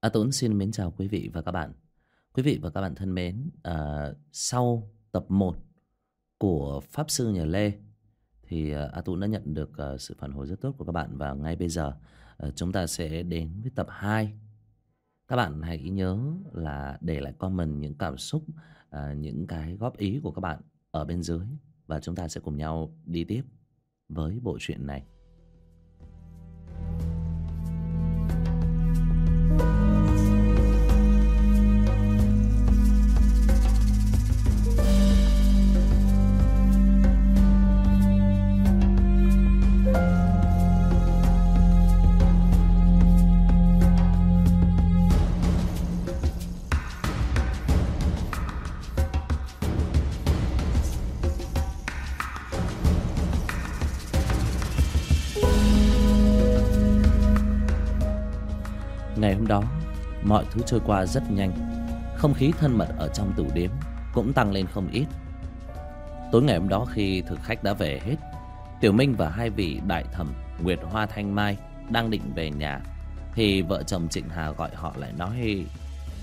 A Tuấn xin mến chào quý vị và các bạn. Quý vị và các bạn thân mến, à, sau tập 1 của Pháp Sư Nhà Lê thì à, A Tuấn đã nhận được à, sự phản hồi rất tốt của các bạn và ngay bây giờ à, chúng ta sẽ đến với tập 2. Các bạn hãy nhớ là để lại comment những cảm xúc, à, những cái góp ý của các bạn ở bên dưới và chúng ta sẽ cùng nhau đi tiếp với bộ truyện này. Trôi qua rất nhanh. Không khí thân mật ở trong tủ điếm cũng tăng lên không ít. Tối ngày hôm đó khi thực khách đã về hết, Tiểu Minh và hai vị đại thẩm Nguyệt Hoa Thanh Mai đang định về nhà thì vợ chồng Trịnh Hà gọi họ lại nói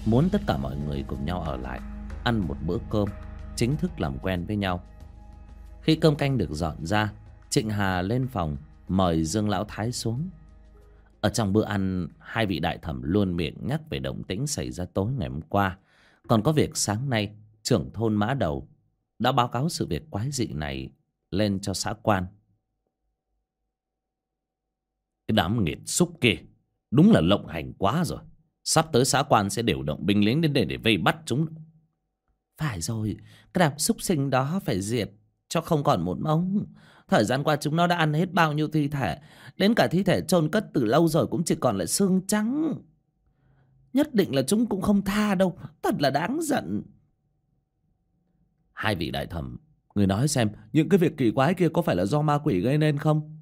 muốn tất cả mọi người cùng nhau ở lại ăn một bữa cơm chính thức làm quen với nhau. Khi cơm canh được dọn ra, Trịnh Hà lên phòng mời Dương Lão Thái xuống. Ở trong bữa ăn, hai vị đại thẩm luôn miệng nhắc về động tĩnh xảy ra tối ngày hôm qua. Còn có việc sáng nay, trưởng thôn Mã Đầu đã báo cáo sự việc quái dị này lên cho xã quan. Cái đám nghiệt xúc kia Đúng là lộng hành quá rồi Sắp tới xã quan sẽ điều động binh lính đến đây để vây bắt chúng Phải rồi, cái đám xúc sinh đó phải diệt cho không còn một mống. Thời gian qua chúng nó đã ăn hết bao nhiêu thi thể. Đến cả thi thể chôn cất từ lâu rồi cũng chỉ còn lại xương trắng. Nhất định là chúng cũng không tha đâu. Thật là đáng giận. Hai vị đại thẩm, Người nói xem, những cái việc kỳ quái kia có phải là do ma quỷ gây nên không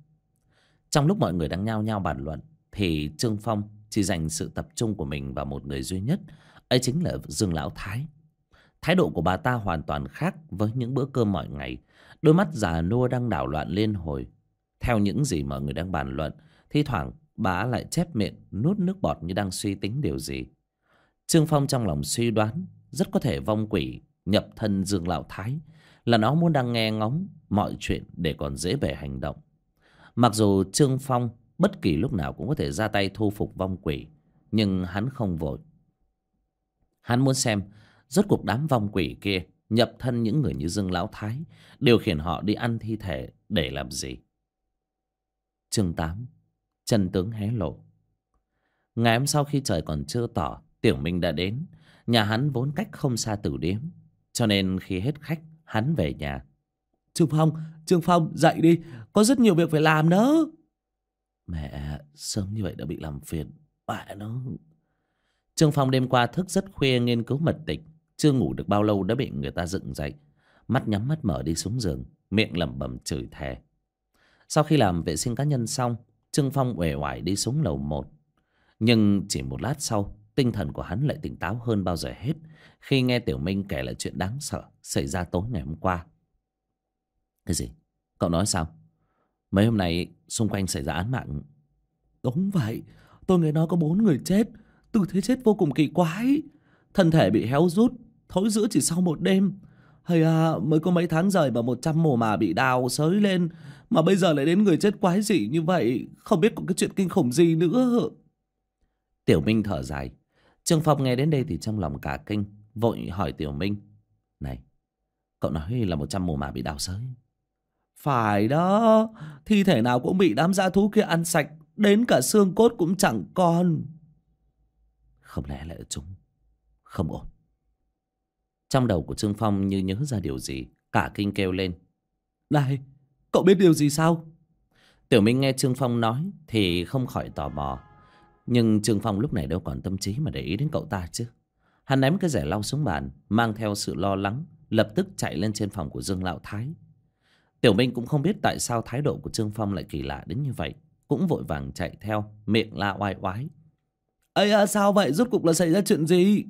Trong lúc mọi người đang nhao nhao bàn luận, Thì Trương Phong chỉ dành sự tập trung của mình vào một người duy nhất ấy chính là Dương Lão Thái Thái độ của bà ta hoàn toàn khác với những bữa cơm mọi ngày. Đôi mắt già nua đang đảo loạn lên hồi. Theo những gì mọi người đang bàn luận, Thi thoảng bà lại chép miệng nuốt nước bọt như đang suy tính điều gì. Trương Phong trong lòng suy đoán, Rất có thể vong quỷ, nhập thân Dương Lão Thái, Là nó muốn đang nghe ngóng mọi chuyện để còn dễ bề hành động. Mặc dù Trương Phong bất kỳ lúc nào cũng có thể ra tay thu phục vong quỷ, Nhưng hắn không vội. Hắn muốn xem rốt cuộc đám vong quỷ kia nhập thân những người như Dương Lão Thái điều khiển họ đi ăn thi thể để làm gì. Chương 8 Chân tướng hé lộ. Ngày hôm sau khi trời còn chưa tỏ Tiểu Minh đã đến. Nhà hắn vốn cách không xa tử điếm Cho nên khi hết khách hắn về nhà. Trương Phong, Trương Phong dậy đi. Có rất nhiều việc phải làm nữa. Mẹ sớm như vậy đã bị làm phiền. Mẹ nó. Trương Phong đêm qua thức rất khuya nghiên cứu mật tịch chưa ngủ được bao lâu đã bị người ta dựng dậy. Mắt nhắm mắt mở đi xuống giường, miệng lẩm bẩm chửi thề. Sau khi làm vệ sinh cá nhân xong, trương phong uể oải đi xuống lầu một. Nhưng chỉ một lát sau, tinh thần của hắn lại tỉnh táo hơn bao giờ hết khi nghe tiểu minh kể lại chuyện đáng sợ xảy ra tối ngày hôm qua. Cái gì? Cậu nói sao? Mấy hôm nay xung quanh xảy ra án mạng đúng vậy. Tôi nghe nói có bốn người chết. Tư thế chết vô cùng kỳ quái thân thể bị héo rút, thối rữa chỉ sau một đêm. Hay à mới có mấy tháng rời mà một trăm mồ mà bị đào sới lên, mà bây giờ lại đến người chết quái dị như vậy, không biết có cái chuyện kinh khủng gì nữa. Tiểu minh thở dài. Trương phong nghe đến đây thì trong lòng cả kinh, vội hỏi tiểu minh. Này, cậu nói là một trăm mồ mà bị đào sới. Phải đó, thi thể nào cũng bị đám dã thú kia ăn sạch, đến cả xương cốt cũng chẳng còn. Không lẽ lại chúng không ổn. Trong đầu của trương phong như nhớ ra điều gì cả kinh kêu lên. Này cậu biết điều gì sao? Tiểu minh nghe trương phong nói thì không khỏi tò mò. Nhưng trương phong lúc này đâu còn tâm trí mà để ý đến cậu ta chứ. Hắn ném cái rẻ lau xuống bàn mang theo sự lo lắng lập tức chạy lên trên phòng của dương lão thái. Tiểu minh cũng không biết tại sao thái độ của trương phong lại kỳ lạ đến như vậy cũng vội vàng chạy theo miệng la oai oái. Ây à, sao vậy? Rốt cục là xảy ra chuyện gì?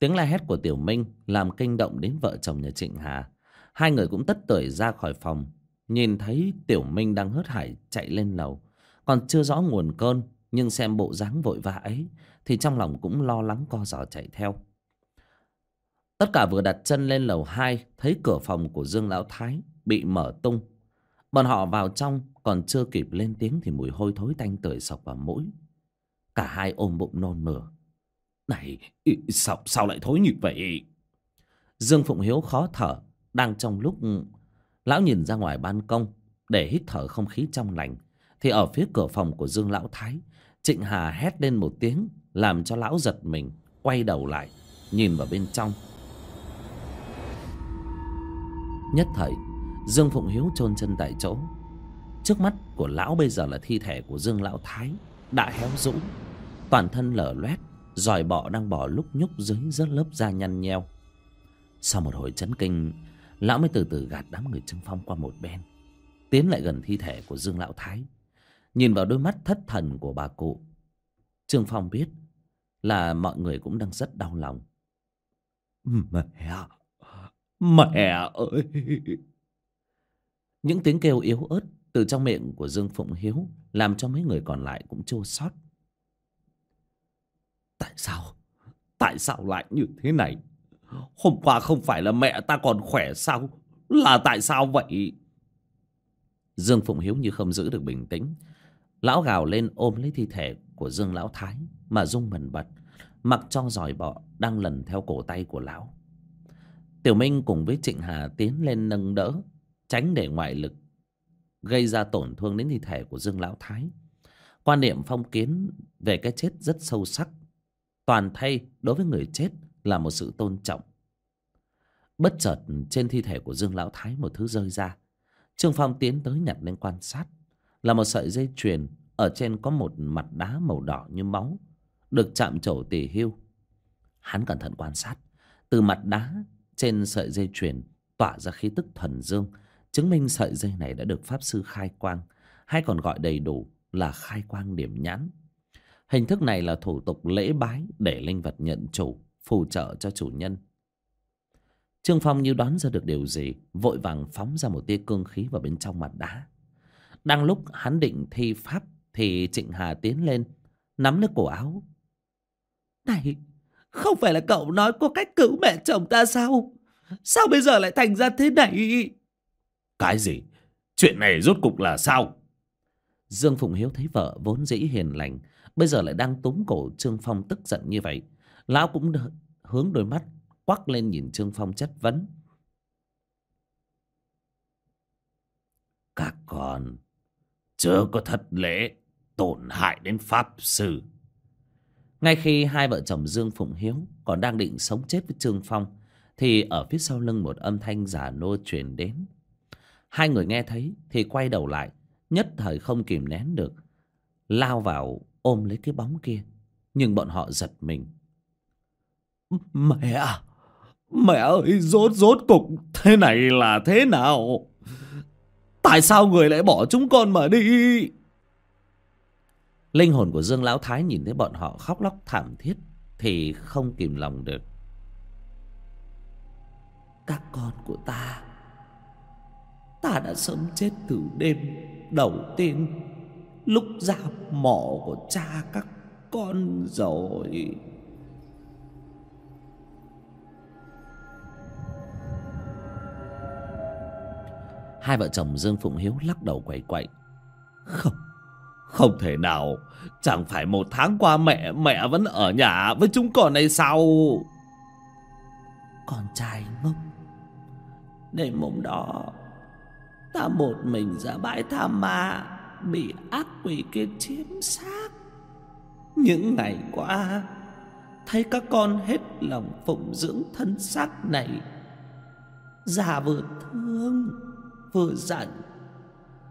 Tiếng la hét của Tiểu Minh làm kinh động đến vợ chồng nhà Trịnh Hà. Hai người cũng tất tưởi ra khỏi phòng. Nhìn thấy Tiểu Minh đang hớt hải chạy lên lầu. Còn chưa rõ nguồn cơn, nhưng xem bộ dáng vội vã ấy, thì trong lòng cũng lo lắng co giò chạy theo tất cả vừa đặt chân lên lầu hai, thấy cửa phòng của dương lão thái bị mở tung bọn họ vào trong, còn chưa kịp lên tiếng thì mùi hôi thối tanh tưởi sộc vào mũi cả hai ôm bụng nôn mửa này sao sao lại thối như vậy? Dương phụng hiếu khó thở, đang trong lúc ừ, lão nhìn ra ngoài ban công, để hít thở không khí trong lành, thì ở phía cửa phòng của dương lão thái, trịnh hà hét lên một tiếng, làm cho lão giật mình, quay đầu lại, nhìn vào bên trong. Nhất thời, dương phụng hiếu chôn chân tại chỗ. Trước mắt của lão bây giờ là thi thể của dương lão thái, đã héo rũ, toàn thân lở loét dòi bọ đang bò lúc nhúc dưới rất lớp da nhăn nheo. Sau một hồi chấn kinh lão mới từ từ gạt đám người trương phong qua một bên tiến lại gần thi thể của dương lão thái. Nhìn vào đôi mắt thất thần của bà cụ trương phong biết là mọi người cũng đang rất đau lòng. Mẹ mẹ ơi! Những tiếng kêu yếu ớt từ trong miệng của dương phụng hiếu làm cho mấy người còn lại cũng chua xót tại sao? Tại sao lại như thế này? Hôm qua không phải là mẹ ta còn khỏe sao? Là tại sao vậy? Dương phụng hiếu như không giữ được bình tĩnh. Lão gào lên ôm lấy thi thể của dương lão thái mà rung bần bật, mặc cho giỏi bọ đang lần theo cổ tay của lão. Tiểu minh cùng với trịnh hà tiến lên nâng đỡ, tránh để ngoại lực gây ra tổn thương đến thi thể của dương lão thái. Quan niệm phong kiến về cái chết rất sâu sắc toàn thay đối với người chết là một sự tôn trọng. Bất chợt trên thi thể của dương lão thái một thứ rơi ra. Trương phong tiến tới nhặt lên quan sát. Là một sợi dây chuyền, ở trên có một mặt đá màu đỏ như máu, được chạm trổ tỉ hưu. Hắn cẩn thận quan sát, từ mặt đá trên sợi dây chuyền tỏa ra khí tức thần dương, chứng minh sợi dây này đã được pháp sư khai quang, hay còn gọi đầy đủ là khai quang điểm nhãn hình thức này là thủ tục lễ bái để linh vật nhận chủ phù trợ cho chủ nhân. Trương phong như đoán ra được điều gì vội vàng phóng ra một tia cương khí vào bên trong mặt đá. Đang lúc hắn định thi pháp thì trịnh hà tiến lên nắm lấy cổ áo. Này không phải là cậu nói có cách cứu mẹ chồng ta sao? Sao bây giờ lại thành ra thế này? Cái gì? Chuyện này rốt cục là sao? Dương phụng hiếu thấy vợ vốn dĩ hiền lành bây giờ lại đang túm cổ trương phong tức giận như vậy. Lão cũng hướng đôi mắt, quắc lên nhìn trương phong chất vấn. Các con, chớ có thật lễ, tổn hại đến pháp sư. Ngay khi hai vợ chồng dương phụng hiếu còn đang định sống chết với trương phong, thì ở phía sau lưng một âm thanh giả nô truyền đến. Hai người nghe thấy thì quay đầu lại, nhất thời không kìm nén được, lao vào ôm lấy cái bóng kia. Nhưng bọn họ giật mình. Mẹ à, mẹ ơi, rốt rốt cục, thế này là thế nào? Tại sao người lại bỏ chúng con mà đi? Linh hồn của dương lão thái nhìn thấy bọn họ khóc lóc thảm thiết thì không kìm lòng được. Các con của ta ta đã sớm chết từ đêm đầu tiên lúc ra mỏ của cha các con rồi. Hai vợ chồng dương phụng hiếu lắc đầu quẩy quậy. Không không thể nào. Chẳng phải một tháng qua mẹ mẹ vẫn ở nhà với chúng con này sao? Con trai ngốc. Đêm hôm đó ta một mình ra bãi tha ma bị ác quỷ kia chiếm xác. Những ngày qua, thấy các con hết lòng phụng dưỡng thân xác này. Già vừa thương, vừa giận.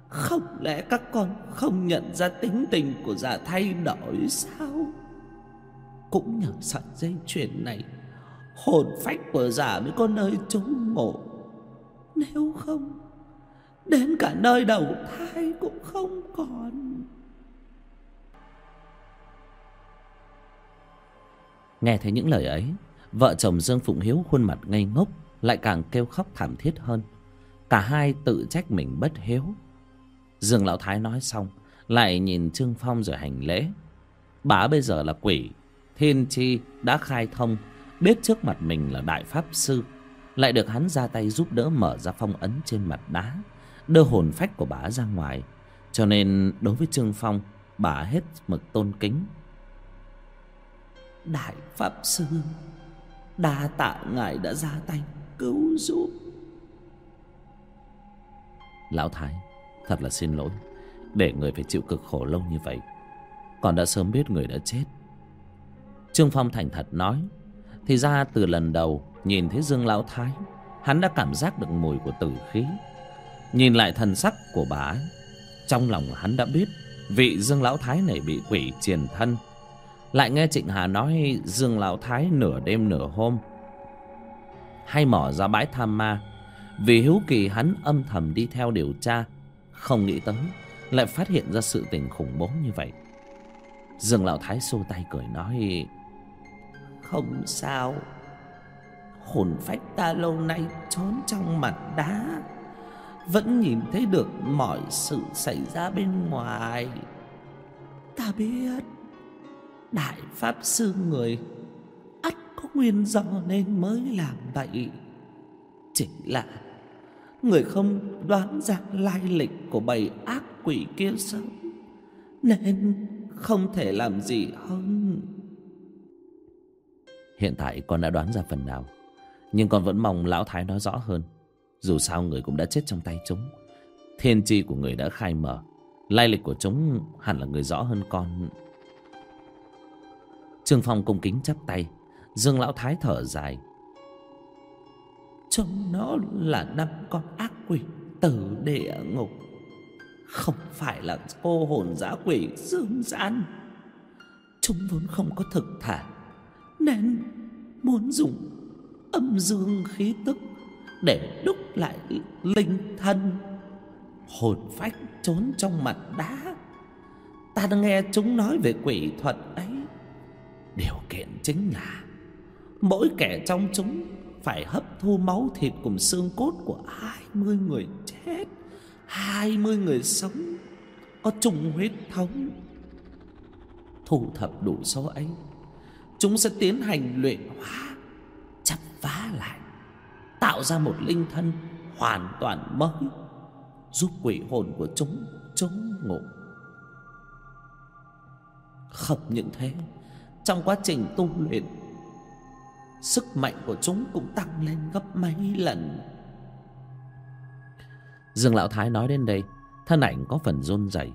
Không lẽ các con không nhận ra tính tình của già thay đổi sao? Cũng nhờ sợi dây chuyền này, hồn phách của già mới có nơi trốn ngộ nếu không đến cả nơi đầu thai cũng không còn. Nghe thấy những lời ấy, vợ chồng dương phụng hiếu khuôn mặt ngây ngốc, lại càng kêu khóc thảm thiết hơn. Cả hai tự trách mình bất hiếu. Dương lão thái nói xong, lại nhìn trương phong rồi hành lễ. Bà bây giờ là quỷ, Thiên chi đã khai thông, Biết trước mặt mình là đại pháp sư. Lại được hắn ra tay giúp đỡ mở ra phong ấn trên mặt đá. Đưa hồn phách của bà ra ngoài. Cho nên đối với Trương Phong, Bà hết mực tôn kính. Đại Pháp Sư, Đa tạ ngài đã ra tay cứu giúp. Lão Thái, Thật là xin lỗi. Để người phải chịu cực khổ lâu như vậy, Còn đã sớm biết người đã chết. Trương Phong thành thật nói, Thì ra từ lần đầu Nhìn thấy Dương Lão Thái, Hắn đã cảm giác được mùi của tử khí. Nhìn lại thần sắc của bà ấy, Trong lòng hắn đã biết Vị Dương Lão Thái này bị quỷ triền thân. Lại nghe Trịnh Hà nói Dương Lão Thái nửa đêm nửa hôm, Hay mỏ ra bãi tham ma. Vì hiếu kỳ hắn âm thầm đi theo điều tra, Không nghĩ tới Lại phát hiện ra sự tình khủng bố như vậy. Dương Lão Thái xô tay cười nói, Không sao. Hồn phách ta lâu nay trốn trong mặt đá. Vẫn nhìn thấy được mọi sự xảy ra bên ngoài. Ta biết, Đại Pháp Sư người ắt có nguyên do nên mới làm vậy. Chỉ là Người không đoán ra lai lịch của bầy ác quỷ kia sớm Nên không thể làm gì hơn. Hiện tại con đã đoán ra phần nào, Nhưng con vẫn mong Lão Thái nói rõ hơn. Dù sao người cũng đã chết trong tay chúng Thiên tri của người đã khai mở. Lai lịch của chúng hẳn là người rõ hơn con. Trương Phong cung kính chắp tay. Dương Lão Thái thở dài. Chúng nó là năm con ác quỷ từ địa ngục. Không phải là cô hồn giã quỷ, dương gian. Chúng vốn không có thực thể Nên muốn dùng âm dương khí tức để đúc lại linh thân. Hồn phách trốn trong mặt đá. Ta đã nghe chúng nói về quỷ thuật ấy. Điều kiện chính là Mỗi kẻ trong chúng Phải hấp thu máu thịt cùng xương cốt của hai mươi người chết, hai mươi người sống, Có chung huyết thống. Thu thập đủ số ấy, Chúng sẽ tiến hành luyện hóa Chắp vá lại. Tạo ra một linh thân hoàn toàn mới, Giúp quỷ hồn của chúng chống ngộ Không những thế, Trong quá trình tu luyện, Sức mạnh của chúng cũng tăng lên gấp mấy lần. Dương Lão Thái nói đến đây, Thân ảnh có phần run rẩy,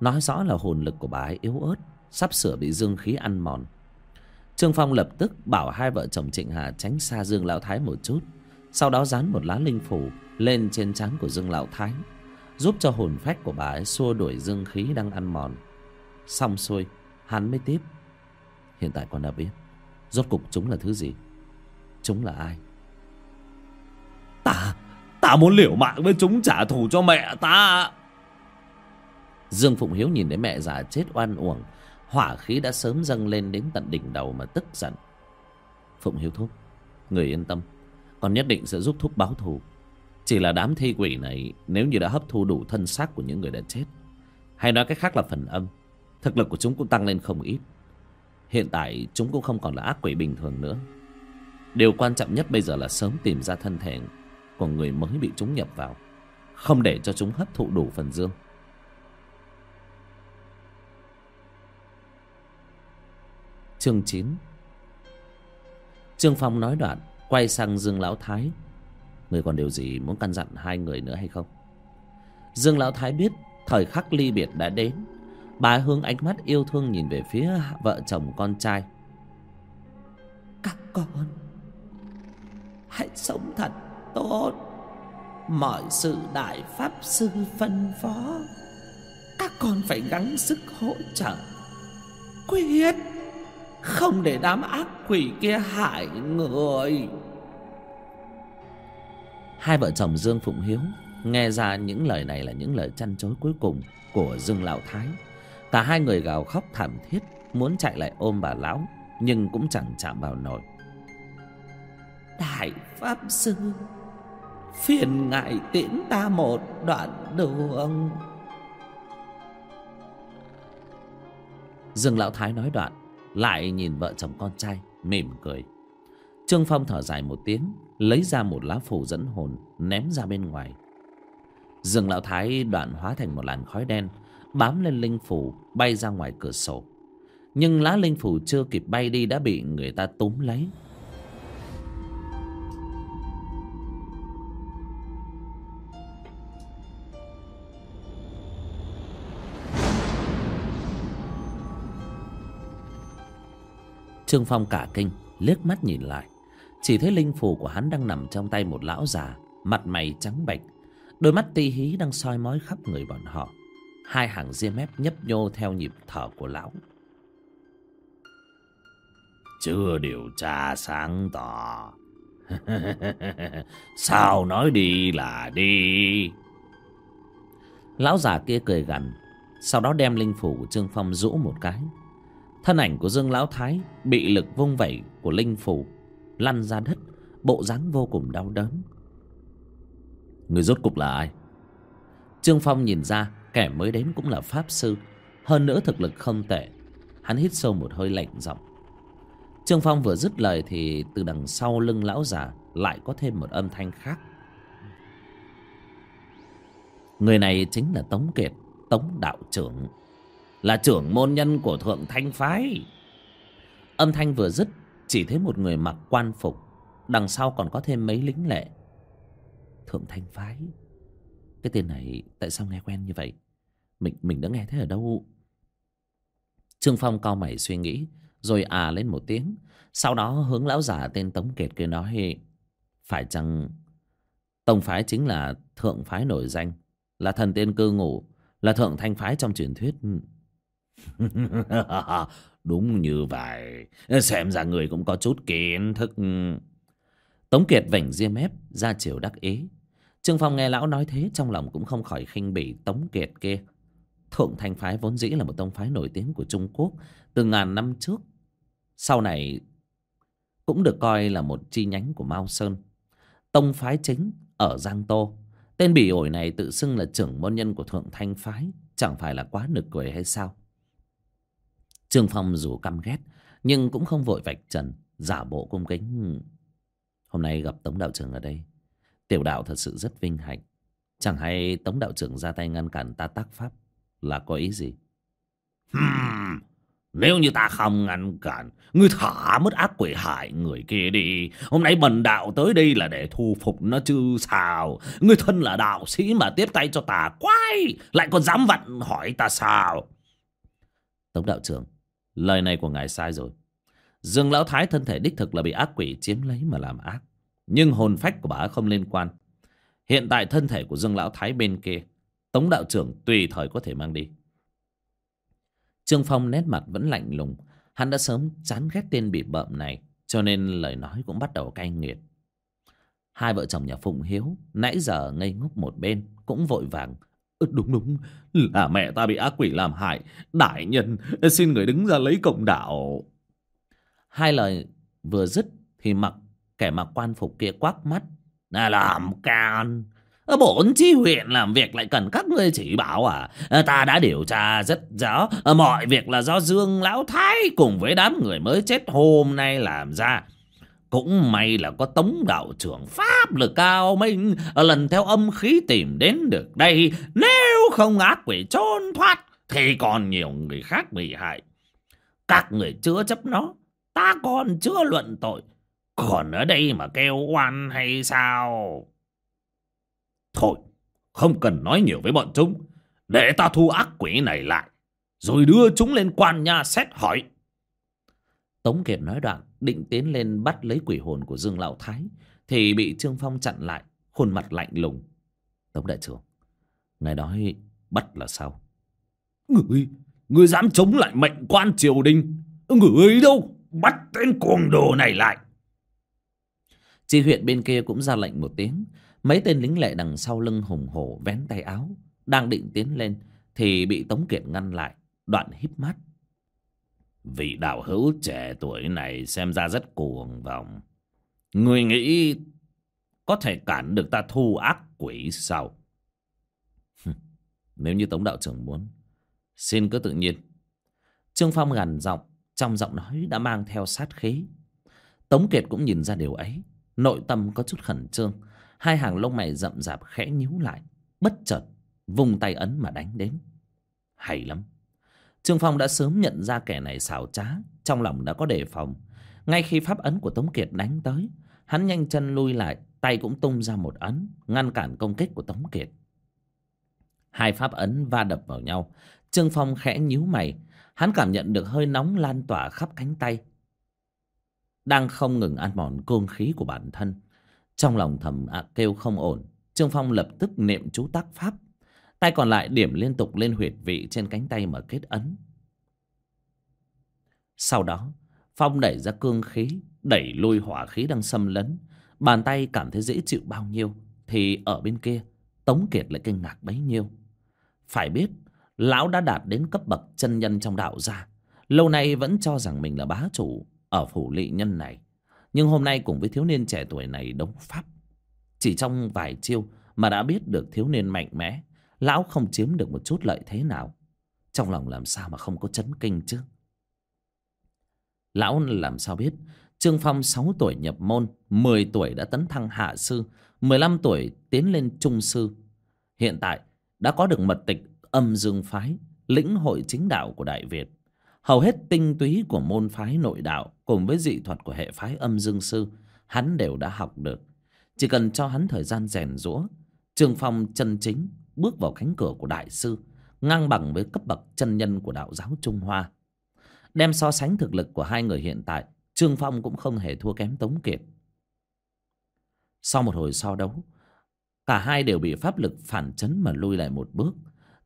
Nói rõ là hồn lực của bà ấy yếu ớt, Sắp sửa bị dương khí ăn mòn. Trương Phong lập tức bảo hai vợ chồng Trịnh Hà tránh xa Dương Lão Thái một chút. Sau đó dán một lá linh phủ lên trên trán của Dương Lão Thái, Giúp cho hồn phách của bà ấy xua đuổi dương khí đang ăn mòn. Xong xuôi, Hắn mới tiếp. Hiện tại con đã biết, Rốt cục chúng là thứ gì? Chúng là ai? Ta Ta muốn liều mạng với chúng trả thù cho mẹ ta. Dương Phụng Hiếu nhìn thấy mẹ già chết oan uổng, Hỏa khí đã sớm dâng lên đến tận đỉnh đầu mà tức giận. Phụng Hiếu thúc Người yên tâm con nhất định sẽ giúp thúc báo thù. Chỉ là đám thi quỷ này, Nếu như đã hấp thu đủ thân xác của những người đã chết, Hay nói cách khác là phần âm, Thực lực của chúng cũng tăng lên không ít. Hiện tại, chúng cũng không còn là ác quỷ bình thường nữa. Điều quan trọng nhất bây giờ là sớm tìm ra thân thể Của người mới bị chúng nhập vào, Không để cho chúng hấp thụ đủ phần dương. Chương 9 Trương Phong nói đoạn Quay sang Dương Lão Thái. Người còn điều gì muốn căn dặn hai người nữa hay không? Dương Lão Thái biết Thời khắc ly biệt đã đến. Bà hướng ánh mắt yêu thương nhìn về phía vợ chồng con trai. Các con, Hãy sống thật tốt. Mọi sự đại pháp sư phân phó. Các con phải gắng sức hỗ trợ. Quyết không để đám ác quỷ kia hại người. Hai vợ chồng Dương Phụng Hiếu Nghe ra những lời này là những lời chăn chối cuối cùng Của Dương Lão Thái. Cả hai người gào khóc thảm thiết Muốn chạy lại ôm bà lão Nhưng cũng chẳng chạm vào nổi. Đại Pháp Sư Phiền ngài tiễn ta một đoạn đường. Dương Lão Thái nói đoạn lại nhìn vợ chồng con trai, Mỉm cười. Trương Phong thở dài một tiếng, Lấy ra một lá phủ dẫn hồn, Ném ra bên ngoài. Rừng Lão Thái đoạn hóa thành một làn khói đen, Bám lên linh phủ Bay ra ngoài cửa sổ. Nhưng lá linh phủ chưa kịp bay đi Đã bị người ta túm lấy. Trương Phong cả kinh liếc mắt nhìn lại. Chỉ thấy linh phù của hắn đang nằm trong tay một lão già Mặt mày trắng bệch. Đôi mắt ti hí đang soi mói khắp người bọn họ. Hai hàng ria mép nhấp nhô theo nhịp thở của lão. Chưa điều tra sáng tỏ. Sao nói đi là đi. Lão già kia cười gằn Sau đó đem linh phủ của Trương Phong rũ một cái Thân ảnh của Dương Lão Thái bị lực vung vẩy của linh phủ lăn ra đất, bộ dáng vô cùng đau đớn. Người rốt cục là ai? Trương Phong nhìn ra kẻ mới đến cũng là Pháp Sư, hơn nữa thực lực không tệ. Hắn hít sâu một hơi lạnh giọng. Trương Phong vừa dứt lời thì từ đằng sau lưng lão già lại có thêm một âm thanh khác. Người này chính là Tống Kiệt, Tống Đạo Trưởng là trưởng môn nhân của thượng thanh phái. Âm thanh vừa dứt, chỉ thấy một người mặc quan phục, đằng sau còn có thêm mấy lính lệ. Thượng thanh phái? Cái tên này tại sao nghe quen như vậy? Mình mình đã nghe thấy ở đâu? Trương phong cau mày suy nghĩ, rồi à lên một tiếng. Sau đó hướng lão giả tên tống kiệt kia nói, phải chăng tông phái chính là thượng phái nổi danh, là thần tiên cư ngụ, là thượng thanh phái trong truyền thuyết? Đúng như vậy. Xem ra người cũng có chút kiến thức. Tống Kiệt vảnh ria mép, Ra chiều đắc ý. Trương Phong nghe lão nói thế, Trong lòng cũng không khỏi khinh bỉ Tống Kiệt kia. Thượng Thanh Phái vốn dĩ là một tông phái nổi tiếng của Trung Quốc, Từ ngàn năm trước. Sau này Cũng được coi là một chi nhánh của Mao Sơn. Tông phái chính ở Giang Tô. Tên bỉ ổi này tự xưng là trưởng môn nhân của Thượng Thanh Phái, Chẳng phải là quá nực cười hay sao? Trương Phong dù căm ghét nhưng cũng không vội vạch trần giả bộ cung kính. Hôm nay gặp tống đạo trưởng ở đây. Tiểu đạo thật sự rất vinh hạnh. Chẳng hay tống đạo trưởng ra tay ngăn cản ta tác pháp là có ý gì? Hmm, nếu như ta không ngăn cản ngươi thả mất ác quỷ hại người kia đi. Hôm nay bần đạo tới đây là để thu phục nó chứ sao? Ngươi thân là đạo sĩ mà tiếp tay cho ta quái lại còn dám vặn hỏi ta sao? Tống đạo trưởng Lời này của ngài sai rồi. Dương Lão Thái thân thể đích thực là bị ác quỷ chiếm lấy mà làm ác. Nhưng hồn phách của bà không liên quan. Hiện tại thân thể của Dương Lão Thái bên kia, Tống Đạo trưởng tùy thời có thể mang đi. Trương Phong nét mặt vẫn lạnh lùng. Hắn đã sớm chán ghét tên bị bợm này, cho nên lời nói cũng bắt đầu cay nghiệt. Hai vợ chồng nhà Phụng Hiếu nãy giờ ngây ngốc một bên, cũng vội vàng Ừ, đúng đúng. Là mẹ ta bị ác quỷ làm hại. Đại nhân, xin người đứng ra lấy cộng đạo. Hai lời vừa dứt Thì mặc, kẻ mặc quan phục kia quắc mắt. Là làm can. Bốn chi huyện làm việc lại cần các ngươi chỉ bảo à? à ta đã điều tra rất rõ. Mọi việc là do Dương Lão Thái Cùng với đám người mới chết hôm nay làm ra cũng may là có tống đạo trưởng pháp lực cao minh ờ, lần theo âm khí tìm đến được đây. Nếu không ác quỷ trốn thoát thì còn nhiều người khác bị hại. Các người chưa chấp nó, ta còn chưa luận tội. Còn ở đây mà kêu oan hay sao? Thôi, không cần nói nhiều với bọn chúng. Để ta thu ác quỷ này lại. Rồi đưa chúng lên quan nhà xét hỏi. Tống Kiệt nói đoạn định tiến lên bắt lấy quỷ hồn của Dương Lão Thái thì bị Trương Phong chặn lại, khuôn mặt lạnh lùng. Tống đại trưởng, ngài nói bắt là sao? Người, người dám chống lại mệnh quan triều đình? Người đâu? Bắt tên cuồng đồ này lại. Chi huyện bên kia cũng ra lệnh một tiếng. Mấy tên lính lệ đằng sau lưng hùng hổ vén tay áo, đang định tiến lên thì bị Tống Kiệt ngăn lại, đoạn híp mắt. Vị đạo hữu trẻ tuổi này xem ra rất cuồng vọng. Người nghĩ có thể cản được ta thu ác quỷ sao? Nếu như Tống đạo trưởng muốn, xin cứ tự nhiên. trương phong gằn giọng trong giọng nói đã mang theo sát khí tống kiệt cũng nhìn ra điều ấy nội tâm có chút khẩn trương hai hàng lông mày rậm rạp khẽ nhíu lại bất chợt vùng tay ấn mà đánh đến hay lắm trương phong đã sớm nhận ra kẻ này xảo trá, trong lòng đã có đề phòng. Ngay khi pháp ấn của tống kiệt đánh tới, hắn nhanh chân lui lại, tay cũng tung ra một ấn, ngăn cản công kích của tống kiệt. Hai pháp ấn va đập vào nhau, trương phong khẽ nhíu mày, hắn cảm nhận được hơi nóng lan tỏa khắp cánh tay. Đang không ngừng ăn mòn cương khí của bản thân, trong lòng thầm ạ kêu không ổn, trương phong lập tức niệm chú tác pháp tay còn lại điểm liên tục lên huyệt vị trên cánh tay mà kết ấn. Sau đó, phong đẩy ra cương khí, đẩy lui hỏa khí đang xâm lấn. Bàn tay cảm thấy dễ chịu bao nhiêu, thì ở bên kia, tống kiệt lại kinh ngạc bấy nhiêu. Phải biết, lão đã đạt đến cấp bậc chân nhân trong đạo gia. Lâu nay vẫn cho rằng mình là bá chủ ở phủ lỵ nhân này. Nhưng hôm nay cùng với thiếu niên trẻ tuổi này đấu pháp. Chỉ trong vài chiêu mà đã biết được thiếu niên mạnh mẽ lão không chiếm được một chút lợi thế nào. Trong lòng làm sao mà không có chấn kinh chứ? Lão làm sao biết? Trương phong sáu tuổi nhập môn, mười tuổi đã tấn thăng hạ sư, mười lăm tuổi tiến lên trung sư. Hiện tại đã có được mật tịch âm dương phái, lĩnh hội chính đạo của đại việt. Hầu hết tinh túy của môn phái nội đạo cùng với dị thuật của hệ phái âm dương sư, hắn đều đã học được. Chỉ cần cho hắn thời gian rèn rũa trương phong chân chính bước vào cánh cửa của đại sư, ngang bằng với cấp bậc chân nhân của đạo giáo trung hoa. Đem so sánh thực lực của hai người hiện tại, trương phong cũng không hề thua kém tống kiệt. Sau một hồi so đấu, cả hai đều bị pháp lực phản chấn mà lui lại một bước.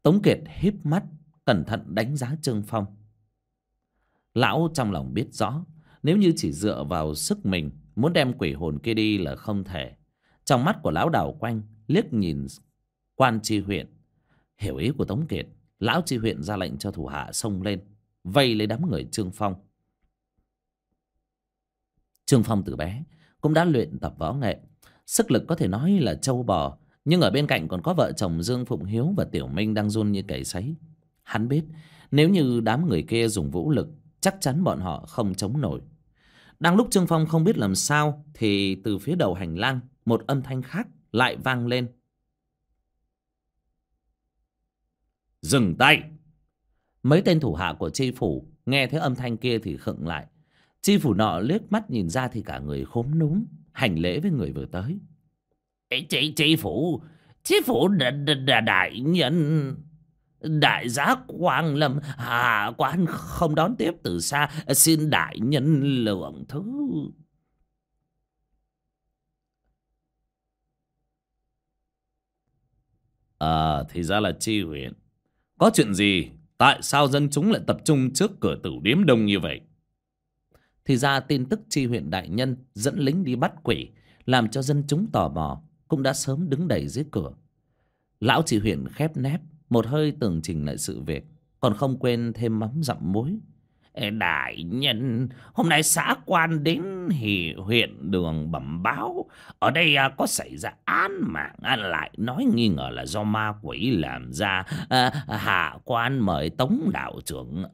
Tống kiệt híp mắt, cẩn thận đánh giá trương phong. Lão trong lòng biết rõ, nếu như chỉ dựa vào sức mình, muốn đem quỷ hồn kia đi là không thể. Trong mắt của lão Đào quanh, liếc nhìn quan tri huyện. Hiểu ý của tống kiệt, lão tri huyện ra lệnh cho thủ hạ xông lên, vây lấy đám người trương phong. Trương phong từ bé cũng đã luyện tập võ nghệ, sức lực có thể nói là trâu bò, nhưng ở bên cạnh còn có vợ chồng dương phụng hiếu và tiểu minh đang run như cầy sấy. Hắn biết nếu như đám người kia dùng vũ lực, chắc chắn bọn họ không chống nổi. Đang lúc trương phong không biết làm sao thì từ phía đầu hành lang, một âm thanh khác lại vang lên. Dừng tay. Mấy tên thủ hạ của tri phủ nghe thấy âm thanh kia thì khựng lại. Tri phủ nọ liếc mắt nhìn ra thì cả người khốm núm hành lễ với người vừa tới. Chị chị phủ tri phủ đại nhân đại giá quang lâm hạ quan không đón tiếp từ xa xin đại nhân lượng thứ. À thì ra là chi huyện có chuyện gì? Tại sao dân chúng lại tập trung trước cửa tử điếm đông như vậy? Thì ra tin tức chi huyện đại nhân dẫn lính đi bắt quỷ làm cho dân chúng tò mò cũng đã sớm đứng đầy dưới cửa. Lão chỉ huyện khép nép, một hơi tường trình lại sự việc, còn không quên thêm mắm dặm muối đại nhân hôm nay xã quan đến huyện đường bẩm báo. Ở đây à, có xảy ra án mạng. À, lại nói nghi ngờ là do ma quỷ làm ra. À, hạ quan mời tống đạo trưởng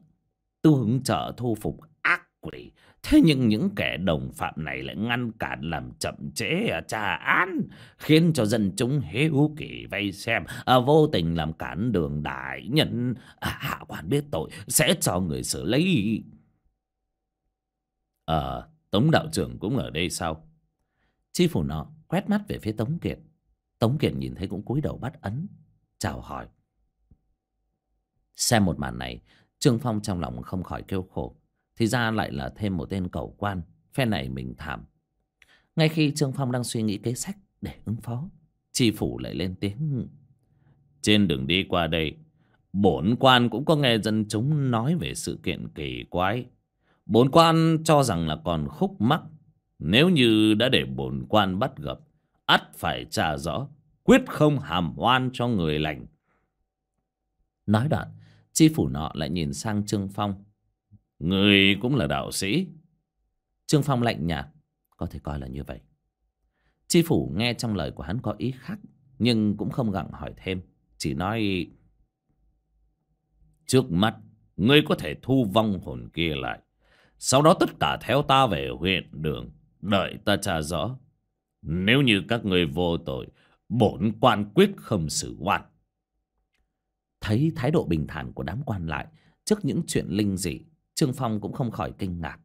tương trợ thu phục ác quỷ. Thế nhưng những kẻ đồng phạm này lại ngăn cản làm chậm trễ à, trà án Khiến cho dân chúng hiếu kỳ vây xem. À, Vô tình làm cản đường đại nhân. À, Hạ quan biết tội sẽ cho người xử lý. Ờ, Tống đạo trưởng cũng ở đây sao? Chi phủ nọ quét mắt về phía Tống Kiệt. Tống Kiệt nhìn thấy cũng cúi đầu bắt ấn Chào hỏi. Xem một màn này Trương Phong trong lòng không khỏi kêu khổ thì ra lại là thêm một tên cầu quan. Phe này mình thảm. Ngay khi Trương Phong đang suy nghĩ kế sách Để ứng phó Chi phủ lại lên tiếng. Trên đường đi qua đây Bổn quan cũng có nghe dân chúng nói về sự kiện kỳ quái. Bổn quan cho rằng là còn khúc mắc. Nếu như đã để bổn quan bắt gặp ắt phải trả rõ Quyết không hàm oan cho người lành. Nói đoạn Chi phủ nọ lại nhìn sang Trương Phong Người cũng là đạo sĩ. Trương Phong lạnh nhạt. Có thể coi là như vậy. Chi phủ nghe trong lời của hắn có ý khác. Nhưng cũng không gặng hỏi thêm. Chỉ nói... Trước mắt, Ngươi có thể thu vong hồn kia lại. Sau đó tất cả theo ta về huyện đường. Đợi ta tra rõ. Nếu như các ngươi vô tội, bổn quan quyết không xử oan. Thấy thái độ bình thản của đám quan lại trước những chuyện linh dị, Trương Phong cũng không khỏi kinh ngạc.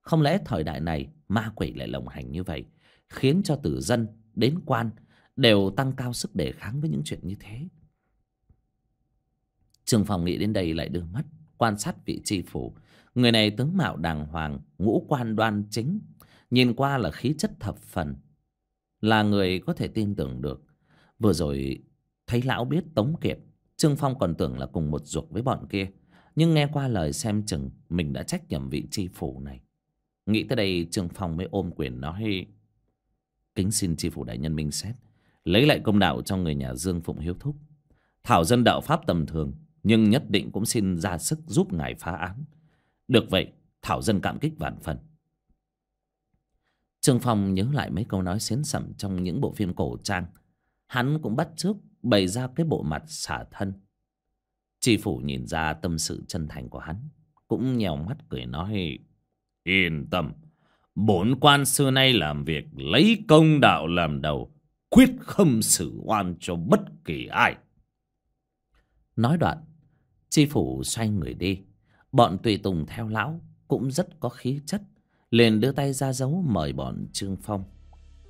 Không lẽ thời đại này ma quỷ lại lộng hành như vậy, khiến cho tử dân đến quan đều tăng cao sức đề kháng với những chuyện như thế. Trương Phong nghĩ đến đây lại đưa mắt quan sát vị tri phủ. Người này tướng mạo đàng hoàng, ngũ quan đoan chính, nhìn qua là khí chất thập phần, là người có thể tin tưởng được. Vừa rồi thấy lão biết Tống Kiệt, Trương Phong còn tưởng là cùng một ruột với bọn kia. Nhưng nghe qua lời xem chừng, mình đã trách nhầm vị tri phủ này. Nghĩ tới đây, Trương Phong mới ôm quyền nói, Kính xin tri phủ đại nhân minh xét, Lấy lại công đạo cho người nhà Dương Phụng Hiếu Thúc. Thảo dân đạo Pháp tầm thường, Nhưng nhất định cũng xin ra sức giúp ngài phá án. Được vậy, Thảo dân cảm kích vạn phần. Trương Phong nhớ lại mấy câu nói xến sẩm Trong những bộ phim cổ trang. Hắn cũng bắt trước bày ra cái bộ mặt xả thân. Chi phủ nhìn ra tâm sự chân thành của hắn, Cũng nhèo mắt cười nói, Yên tâm, Bổn quan xưa nay làm việc Lấy công đạo làm đầu, Quyết không xử oan cho bất kỳ ai. Nói đoạn, Chi phủ xoay người đi. Bọn tùy tùng theo lão Cũng rất có khí chất, liền đưa tay ra dấu mời bọn Trương Phong.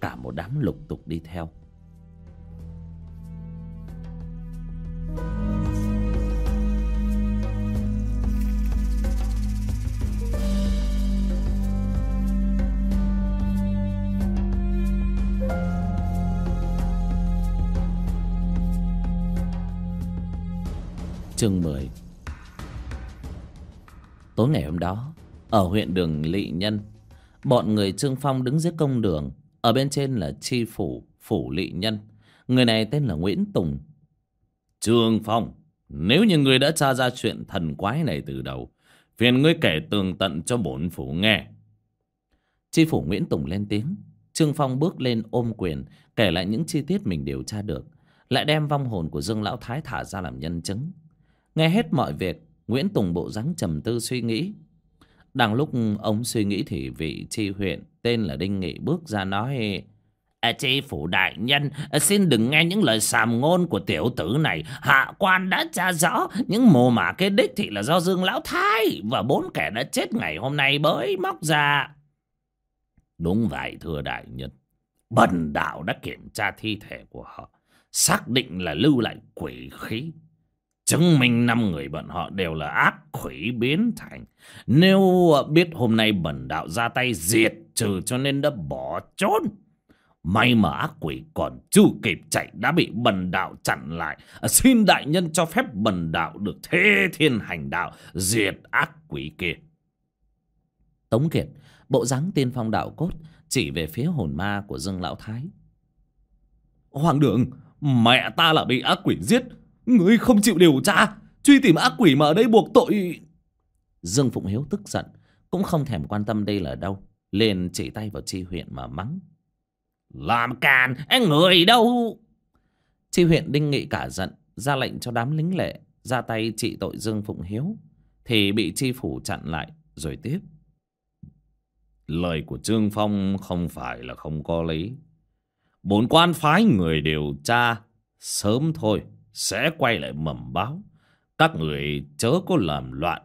Cả một đám lục tục đi theo. Chương 10 Tối ngày hôm đó, Ở huyện đường Lị Nhân, Bọn người Trương Phong đứng dưới công đường. Ở bên trên là chi phủ Phủ Lị Nhân. Người này tên là Nguyễn Tùng. Trương Phong, Nếu như ngươi đã tra ra chuyện thần quái này từ đầu, Phiền ngươi kể tường tận cho bổn phủ nghe. Chi phủ Nguyễn Tùng lên tiếng. Trương Phong bước lên ôm quyền, Kể lại những chi tiết mình điều tra được, Lại đem vong hồn của Dương Lão Thái thả ra làm nhân chứng. Nghe hết mọi việc, Nguyễn Tùng bộ dáng trầm tư suy nghĩ. Đang lúc ông suy nghĩ thì vị tri huyện tên là Đinh Nghị bước ra nói À, tri phủ đại nhân, à, xin đừng nghe những lời sàm ngôn của tiểu tử này. Hạ quan đã tra rõ những mồ mả cái đích thị là do Dương Lão Thái và bốn kẻ đã chết ngày hôm nay bới móc ra. Đúng vậy thưa đại nhân. Bần đạo đã kiểm tra thi thể của họ. Xác định là lưu lại quỷ khí chứng minh năm người bọn họ đều là ác quỷ biến thành. Nếu biết hôm nay bần đạo ra tay diệt trừ cho nên đã bỏ trốn. May mà ác quỷ còn chưa kịp chạy đã bị bần đạo chặn lại. À, xin đại nhân cho phép bần đạo được thế thiên hành đạo diệt ác quỷ kia. Tống Kiệt, bộ dáng tiên phong đạo cốt, chỉ về phía hồn ma của Dương Lão Thái. Hoàng đường, mẹ ta là bị ác quỷ giết. Ngươi không chịu điều tra Truy tìm ác quỷ mà ở đây buộc tội. Dương Phụng Hiếu tức giận Cũng không thèm quan tâm đây là đâu liền chỉ tay vào chi huyện mà mắng. Làm càn Anh người đâu? Chi huyện đinh nghị cả giận Ra lệnh cho đám lính lệ Ra tay trị tội Dương Phụng Hiếu Thì bị chi phủ chặn lại Rồi tiếp. Lời của Trương Phong không phải là không có lý. Bốn quan phái người điều tra Sớm thôi sẽ quay lại mầm báo. Các người chớ có làm loạn.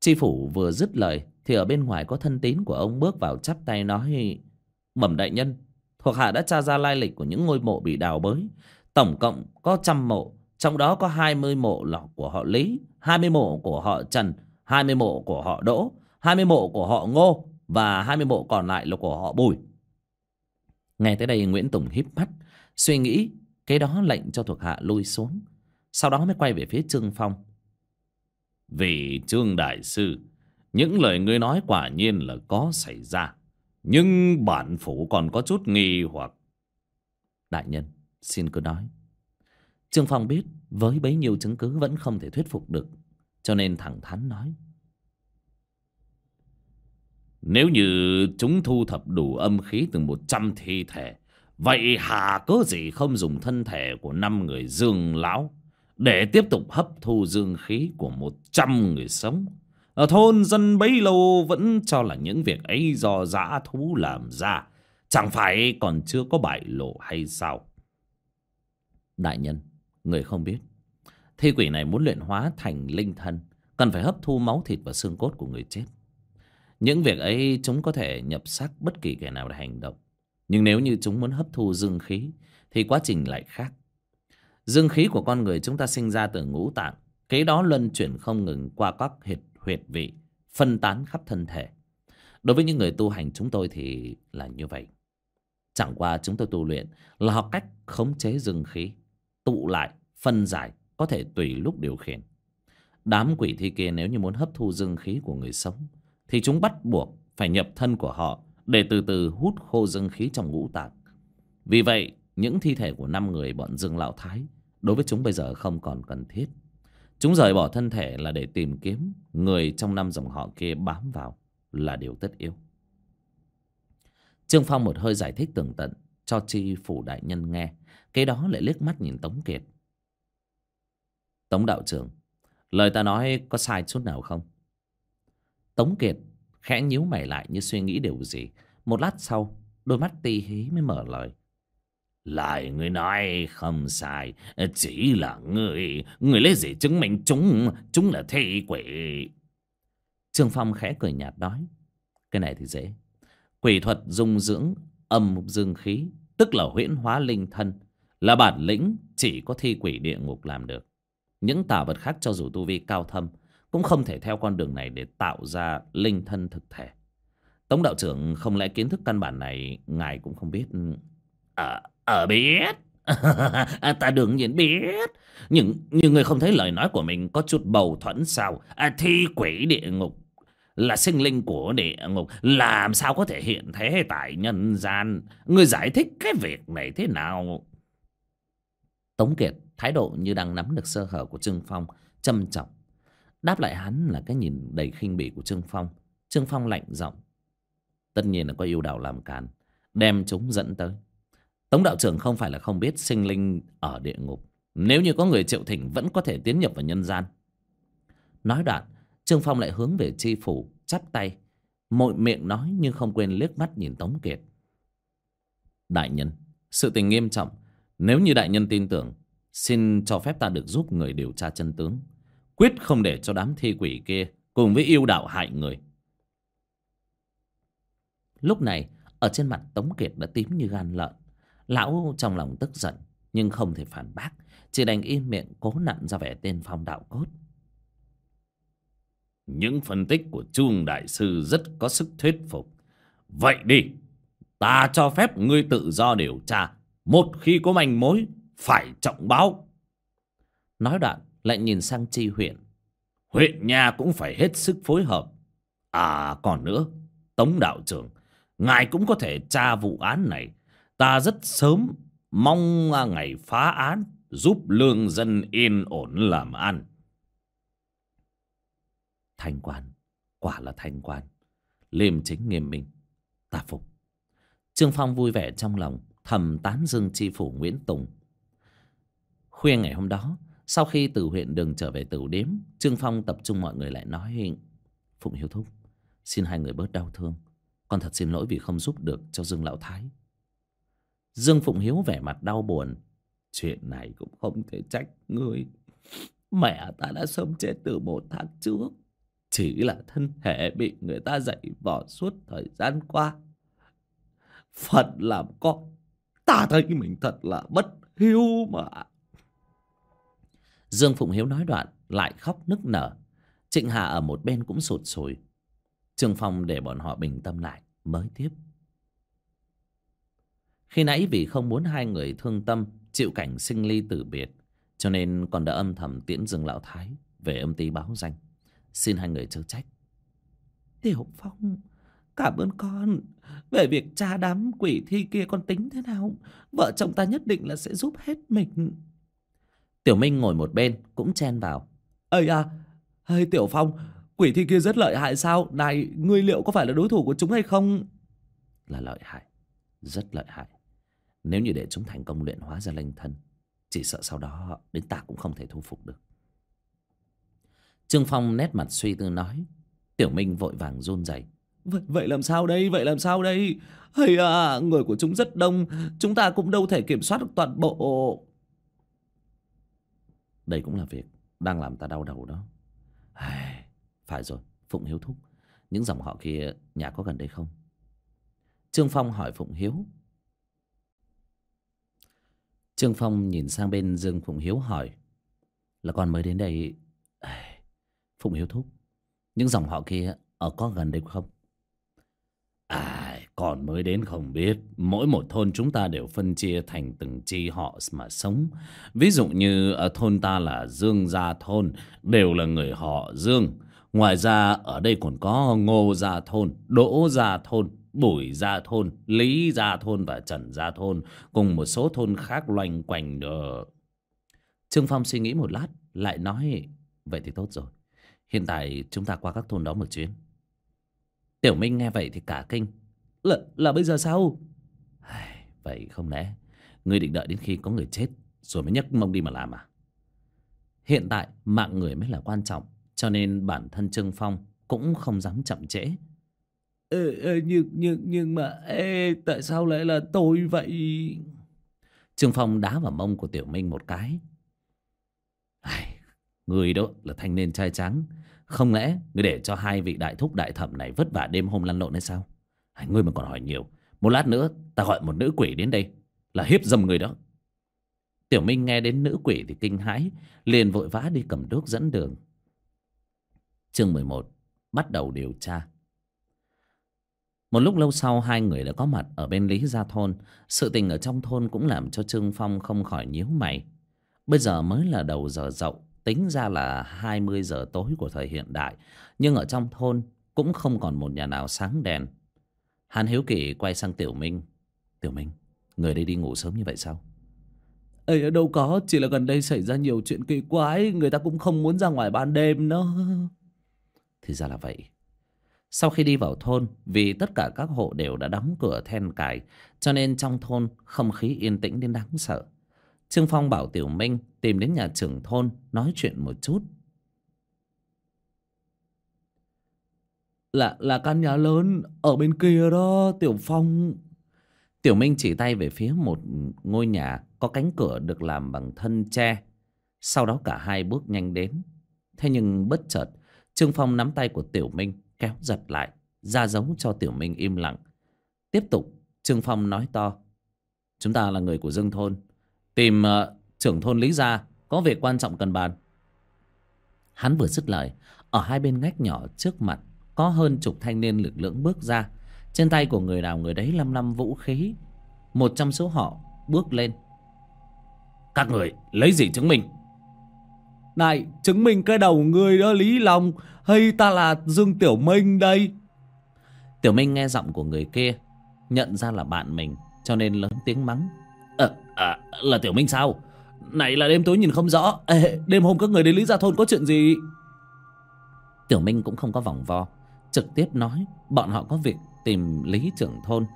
Tri phủ vừa dứt lời thì ở bên ngoài có thân tín của ông bước vào chắp tay nói mầm đại nhân, thuộc hạ đã tra ra lai lịch của những ngôi mộ bị đào bới. Tổng cộng có trăm mộ, trong đó có hai mươi mộ là của họ Lý, hai mươi mộ của họ Trần, hai mươi mộ của họ Đỗ, hai mươi mộ của họ Ngô và hai mươi mộ còn lại là của họ Bùi. Nghe tới đây Nguyễn Tùng híp mắt, suy nghĩ Kế đó lệnh cho thuộc hạ lui xuống Sau đó mới quay về phía Trương Phong. Vì Trương Đại Sư Những lời ngươi nói quả nhiên là có xảy ra Nhưng bản phủ còn có chút nghi hoặc. Đại nhân xin cứ nói. Trương Phong biết với bấy nhiêu chứng cứ vẫn không thể thuyết phục được Cho nên thẳng thắn nói. Nếu như chúng thu thập đủ âm khí từ một trăm thi thể Vậy hà cớ gì không dùng thân thể của năm người dương lão để tiếp tục hấp thu dương khí của một trăm người sống. Ở thôn dân bấy lâu vẫn cho là những việc ấy do dã thú làm ra. Chẳng phải còn chưa có bại lộ hay sao? Đại nhân, người không biết. Thi quỷ này muốn luyện hóa thành linh thân, cần phải hấp thu máu thịt và xương cốt của người chết. Những việc ấy chúng có thể nhập xác bất kỳ kẻ nào để hành động. Nhưng nếu như chúng muốn hấp thu dương khí, thì quá trình lại khác. Dương khí của con người chúng ta sinh ra từ ngũ tạng, kế đó luân chuyển không ngừng qua các huyệt, huyệt vị, phân tán khắp thân thể. Đối với những người tu hành chúng tôi thì là như vậy. Chẳng qua chúng tôi tu luyện là học cách khống chế dương khí, tụ lại, phân giải, có thể tùy lúc điều khiển. Đám quỷ thi kia nếu như muốn hấp thu dương khí của người sống, thì chúng bắt buộc phải nhập thân của họ để từ từ hút khô dương khí trong ngũ tạng. Vì vậy, những thi thể của năm người bọn Dương Lão Thái đối với chúng bây giờ không còn cần thiết. Chúng rời bỏ thân thể là để tìm kiếm người trong năm dòng họ kia bám vào là điều tất yếu. Trương Phong một hơi giải thích tường tận cho chi phủ đại nhân nghe. Cái đó lại liếc mắt nhìn Tống Kiệt. Tống đạo trưởng, lời ta nói có sai chút nào không? Tống Kiệt khẽ nhíu mày lại như suy nghĩ điều gì. Một lát sau, đôi mắt ti hí mới mở lời. Lại người nói không sai, chỉ là người, người lấy gì chứng minh chúng, chúng là thi quỷ. Trương Phong khẽ cười nhạt nói, cái này thì dễ. Quỷ thuật dung dưỡng âm dương khí, tức là huyễn hóa linh thân, là bản lĩnh chỉ có thi quỷ địa ngục làm được. Những tà vật khác cho dù tu vi cao thâm, cũng không thể theo con đường này để tạo ra linh thân thực thể. Tống đạo trưởng không lẽ kiến thức căn bản này ngài cũng không biết... À, ở biết. À, ta đương nhiên biết. Nhưng nhưng người không thấy lời nói của mình có chút bầu thuẫn sao? À, thi quỷ địa ngục là sinh linh của địa ngục làm sao có thể hiện thế tại nhân gian? Người giải thích cái việc này thế nào? Tống kiệt thái độ như đang nắm được sơ hở của trương phong châm trọng đáp lại hắn là cái nhìn đầy khinh bỉ của trương phong trương phong lạnh giọng tất nhiên là có yêu đạo làm càn đem chúng dẫn tới Tống đạo trưởng không phải là không biết sinh linh ở địa ngục. Nếu như có người triệu thỉnh vẫn có thể tiến nhập vào nhân gian. Nói đoạn, Trương Phong lại hướng về chi phủ, chắp tay. Mội miệng nói nhưng không quên liếc mắt nhìn Tống Kiệt. Đại nhân, sự tình nghiêm trọng. Nếu như đại nhân tin tưởng, xin cho phép ta được giúp người điều tra chân tướng. Quyết không để cho đám thi quỷ kia cùng với yêu đạo hại người. Lúc này, ở trên mặt Tống Kiệt đã tím như gan lợn. Lão trong lòng tức giận nhưng không thể phản bác, chỉ đành im miệng cố nặn ra vẻ tên phong đạo cốt. Những phân tích của Trung Đại Sư rất có sức thuyết phục. Vậy đi, ta cho phép ngươi tự do điều tra. Một khi có manh mối, phải trọng báo. Nói đoạn, lại nhìn sang chi huyện. Huyện nhà cũng phải hết sức phối hợp. À còn nữa, Tống Đạo trưởng, ngài cũng có thể tra vụ án này Ta rất sớm mong ngày phá án giúp lương dân yên ổn làm ăn. Thanh quan, quả là thanh quan. Liêm chính nghiêm minh, ta phục. Trương Phong vui vẻ trong lòng, thầm tán dương chi phủ Nguyễn Tùng. Khuya ngày hôm đó, sau khi từ huyện đường trở về tử điếm, Trương Phong tập trung mọi người lại nói Phụng Hiếu Thúc, xin hai người bớt đau thương. Con thật xin lỗi vì không giúp được cho Dương Lão Thái. Dương Phụng Hiếu vẻ mặt đau buồn. Chuyện này cũng không thể trách ngươi. Mẹ ta đã sớm chết từ một tháng trước. Chỉ là thân thể bị người ta dạy vò suốt thời gian qua. Phật làm con. Ta thấy mình thật là bất hiếu mà. Dương Phụng Hiếu nói đoạn lại khóc nức nở. Trịnh Hà ở một bên cũng sụt sùi. Trương Phong để bọn họ bình tâm lại mới tiếp. Khi nãy vì không muốn hai người thương tâm chịu cảnh sinh ly tử biệt, cho nên còn đã âm thầm tiễn Dương Lão Thái về âm ty báo danh. Xin hai người chớ trách. Tiểu Phong, cảm ơn con. Về việc cha đám quỷ thi kia con tính thế nào, vợ chồng ta nhất định là sẽ giúp hết mình. Tiểu Minh ngồi một bên cũng chen vào. Ây à, hay Tiểu Phong, quỷ thi kia rất lợi hại sao? Này, ngươi liệu có phải là đối thủ của chúng hay không? Là lợi hại, rất lợi hại. Nếu như để chúng thành công luyện hóa ra linh thân Chỉ sợ sau đó đến ta cũng không thể thu phục được Trương Phong nét mặt suy tư nói Tiểu Minh vội vàng run rẩy Vậy, vậy làm sao đây? Vậy làm sao đây? Hay à, người của chúng rất đông Chúng ta cũng đâu thể kiểm soát được toàn bộ đây cũng là việc đang làm ta đau đầu đó Ai, Phải rồi, Phụng Hiếu Thúc Những dòng họ kia nhà có gần đây không? Trương Phong hỏi Phụng Hiếu Trương Phong nhìn sang bên Dương Phụng Hiếu hỏi Là con mới đến đây Phụng Hiếu Thúc Những dòng họ kia ở có gần đây không? À, còn mới đến không biết Mỗi một thôn chúng ta đều phân chia thành từng chi họ mà sống. Ví dụ như ở thôn ta là Dương Gia Thôn Đều là người họ Dương. Ngoài ra ở đây còn có Ngô Gia Thôn, Đỗ Gia Thôn, Bùi Gia Thôn, Lý Gia Thôn và Trần Gia Thôn Cùng một số thôn khác loanh quanh nữa. Trương Phong suy nghĩ một lát Lại nói Vậy thì tốt rồi. Hiện tại chúng ta qua các thôn đó một chuyến. Tiểu Minh nghe vậy thì cả kinh. Là, là bây giờ sao? Vậy không lẽ Ngươi định đợi đến khi có người chết Rồi mới nhấc mông đi mà làm à? Hiện tại mạng người mới là quan trọng Cho nên bản thân Trương Phong Cũng không dám chậm trễ. Ê, ê, nhưng, nhưng, nhưng mà ê, Tại sao lại là tôi vậy? Trương Phong đá vào mông của Tiểu Minh một cái. Ai, Người đó là thanh niên trai trắng Không lẽ người để cho hai vị đại thúc đại thẩm này Vất vả đêm hôm lăn lộn hay sao Ngươi mà còn hỏi nhiều. Một lát nữa, ta gọi một nữ quỷ đến đây. Là hiếp dâm người đó. Tiểu Minh nghe đến nữ quỷ thì kinh hãi, Liền vội vã đi cầm đuốc dẫn đường. Chương 11 Bắt đầu điều tra. Một lúc lâu sau, hai người đã có mặt ở bên Lý Gia Thôn. Sự tình ở trong thôn cũng làm cho Trương Phong không khỏi nhíu mày. Bây giờ mới là đầu giờ dậu, Tính ra là 20 giờ tối của thời hiện đại. Nhưng ở trong thôn cũng không còn một nhà nào sáng đèn. Hàn Hiếu Kỳ quay sang Tiểu Minh Tiểu Minh, người đây đi ngủ sớm như vậy sao? Ê, đâu có, chỉ là gần đây xảy ra nhiều chuyện kỳ quái Người ta cũng không muốn ra ngoài ban đêm nữa Thì ra là vậy Sau khi đi vào thôn Vì tất cả các hộ đều đã đóng cửa then cài Cho nên trong thôn không khí yên tĩnh đến đáng sợ Trương Phong bảo Tiểu Minh tìm đến nhà trưởng thôn nói chuyện một chút. Là là căn nhà lớn ở bên kia đó, Tiểu Phong. Tiểu Minh chỉ tay về phía một ngôi nhà có cánh cửa được làm bằng thân tre. Sau đó cả hai bước nhanh đến. Thế nhưng bất chợt, Trương Phong nắm tay của Tiểu Minh kéo giật lại, ra dấu cho Tiểu Minh im lặng. Tiếp tục, Trương Phong nói to. Chúng ta là người của Dương Thôn. Tìm uh, trưởng thôn Lý Gia Có việc quan trọng cần bàn Hắn vừa dứt lời Ở hai bên ngách nhỏ trước mặt có hơn chục thanh niên lực lưỡng bước ra. Trên tay của người nào người đấy lăm lăm vũ khí. Một trong số họ bước lên. Các người lấy gì chứng minh? Này chứng minh cái đầu người đó Lý Long. Hay ta là Dương Tiểu Minh đây? Tiểu Minh nghe giọng của người kia Nhận ra là bạn mình Cho nên lớn tiếng mắng. Ờ à, là Tiểu Minh sao? Này là đêm tối nhìn không rõ. Ê, Đêm hôm các người đến Lý Gia Thôn có chuyện gì? Tiểu Minh cũng không có vòng vo Trực tiếp nói Bọn họ có việc tìm Lý trưởng thôn.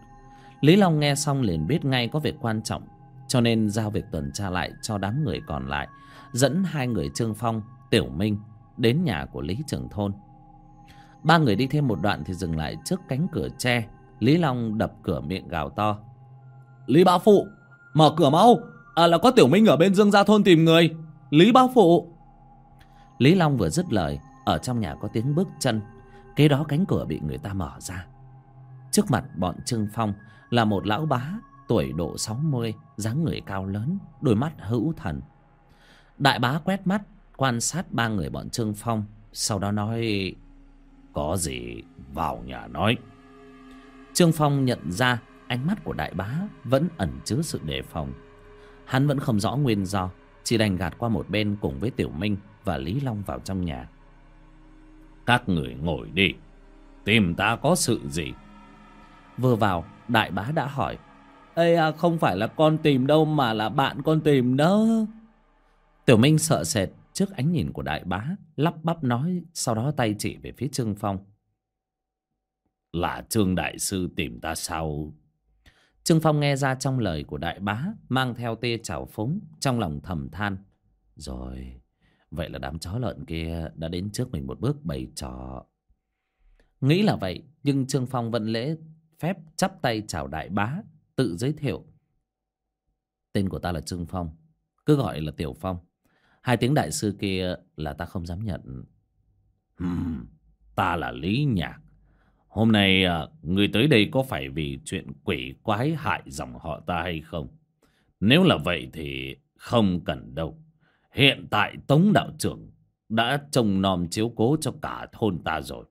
Lý Long nghe xong liền biết ngay có việc quan trọng Cho nên giao việc tuần tra lại cho đám người còn lại Dẫn hai người Trương Phong, Tiểu Minh Đến nhà của Lý trưởng thôn. Ba người đi thêm một đoạn thì dừng lại trước cánh cửa tre. Lý Long đập cửa miệng gào to Lý Bá Phụ Mở cửa mau. À là có Tiểu Minh ở bên Dương Gia Thôn tìm người. Lý Bá Phụ. Lý Long vừa dứt lời Ở trong nhà có tiếng bước chân. Kế đó cánh cửa bị người ta mở ra. Trước mặt bọn Trương Phong Là một lão bá Tuổi độ 60 dáng người cao lớn, Đôi mắt hữu thần. Đại bá quét mắt, Quan sát ba người bọn Trương Phong, Sau đó nói, Có gì vào nhà nói. Trương Phong nhận ra Ánh mắt của đại bá vẫn ẩn chứa sự đề phòng. Hắn vẫn không rõ nguyên do, Chỉ đành gạt qua một bên cùng với Tiểu Minh Và Lý Long vào trong nhà. Các người ngồi đi. Tìm ta có sự gì? Vừa vào, đại bá đã hỏi, Ê à không phải là con tìm đâu Mà là bạn con tìm đó. Tiểu Minh sợ sệt trước ánh nhìn của đại bá, Lắp bắp nói, Sau đó tay chỉ về phía Trương Phong. Là Trương Đại Sư tìm ta sao? Trương phong nghe ra trong lời của đại bá, mang theo tia trào phúng, trong lòng thầm than. Rồi vậy là đám chó lợn kia đã đến trước mình một bước bày trò nghĩ là vậy nhưng trương phong vẫn lễ phép chắp tay chào đại bá tự giới thiệu tên của ta là trương phong cứ gọi là tiểu phong hai tiếng đại sư kia là ta không dám nhận Hmm, ta là Lý Nhạc. Hôm nay à, người tới đây có phải vì chuyện quỷ quái hại dòng họ ta hay không? Nếu là vậy thì không cần đâu. Hiện tại Tống đạo trưởng đã trông nom chiếu cố cho cả thôn ta rồi.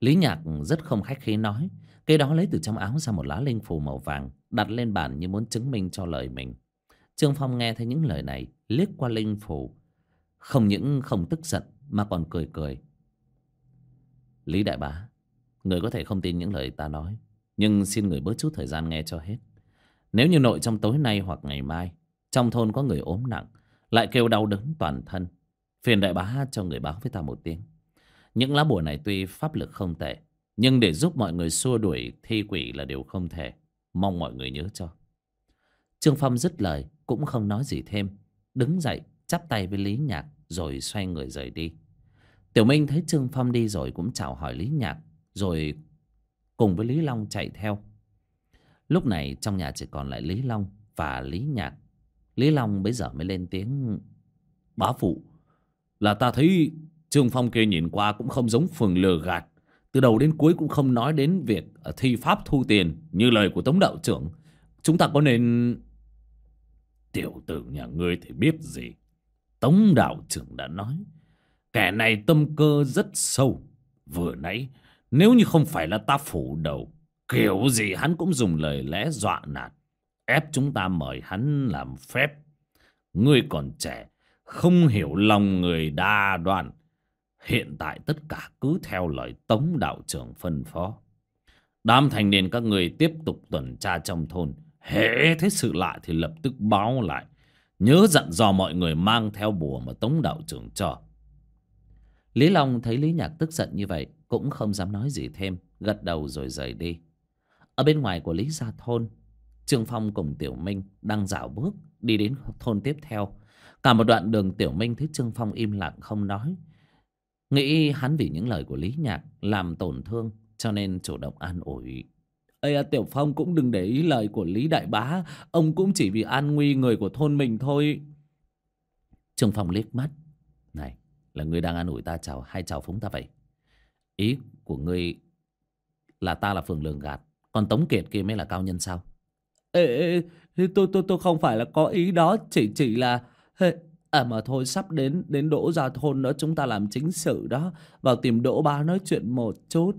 Lý Nhạc rất không khách khí nói. Cái đó lấy từ trong áo ra một lá linh phù màu vàng, đặt lên bàn như muốn chứng minh cho lời mình. Trương Phong nghe thấy những lời này, liếc qua linh phù. Không những không tức giận, mà còn cười cười. Lý Đại Bá, người có thể không tin những lời ta nói, nhưng xin người bớt chút thời gian nghe cho hết. Nếu như nội trong tối nay hoặc ngày mai, trong thôn có người ốm nặng, lại kêu đau đớn toàn thân, phiền Đại Bá cho người báo với ta một tiếng. Những lá bùa này tuy pháp lực không tệ, nhưng để giúp mọi người xua đuổi thi quỷ là điều không thể. Mong mọi người nhớ cho. Trương Phong dứt lời, cũng không nói gì thêm. Đứng dậy, chắp tay với Lý Nhạc, rồi xoay người rời đi. Tiểu Minh thấy Trương Phong đi rồi cũng chào hỏi Lý Nhạc, rồi cùng với Lý Long chạy theo. Lúc này trong nhà chỉ còn lại Lý Long và Lý Nhạc. Lý Long bây giờ mới lên tiếng. Bá phụ, là ta thấy Trương Phong kia nhìn qua cũng không giống phường lừa gạt. Từ đầu đến cuối cũng không nói đến việc ờ, thi pháp thu tiền như lời của Tống Đạo trưởng. Chúng ta có nên... Tiểu tử nhà ngươi thì biết gì. Tống đạo trưởng đã nói. Kẻ này tâm cơ rất sâu. Vừa nãy, nếu như không phải là ta phủ đầu, kiểu gì hắn cũng dùng lời lẽ dọa nạt. Ép chúng ta mời hắn làm phép. Ngươi còn trẻ, không hiểu lòng người đa đoan. Hiện tại tất cả cứ theo lời Tống đạo trưởng phân phó. Đám thành niên các người tiếp tục tuần tra trong thôn. Hễ thấy sự lạ thì lập tức báo lại. Nhớ dặn dò mọi người mang theo bùa mà Tống đạo trưởng cho. Lý Long thấy Lý Nhạc tức giận như vậy cũng không dám nói gì thêm, gật đầu rồi rời đi. Ở bên ngoài của Lý Gia Thôn, Trương Phong cùng Tiểu Minh đang dạo bước đi đến thôn tiếp theo. Cả một đoạn đường Tiểu Minh thấy Trương Phong im lặng không nói. Nghĩ hắn vì những lời của Lý Nhạc làm tổn thương cho nên chủ động an ủi. Ây à, Tiểu Phong cũng đừng để ý lời của Lý Đại Bá. Ông cũng chỉ vì an nguy người của thôn mình thôi. Trương Phong liếc mắt. Này, là ngươi đang an ủi ta chào hay chào phúng ta vậy? Ý của ngươi là ta là phường lường gạt. Còn Tống Kiệt kia mới là cao nhân sao? Ê, ê, ê tôi, tôi, tôi không phải là có ý đó. Chỉ chỉ là... Ê, À mà thôi sắp đến đến Đỗ Gia Thôn nữa chúng ta làm chính sự đó. Vào tìm Đỗ Ba nói chuyện một chút.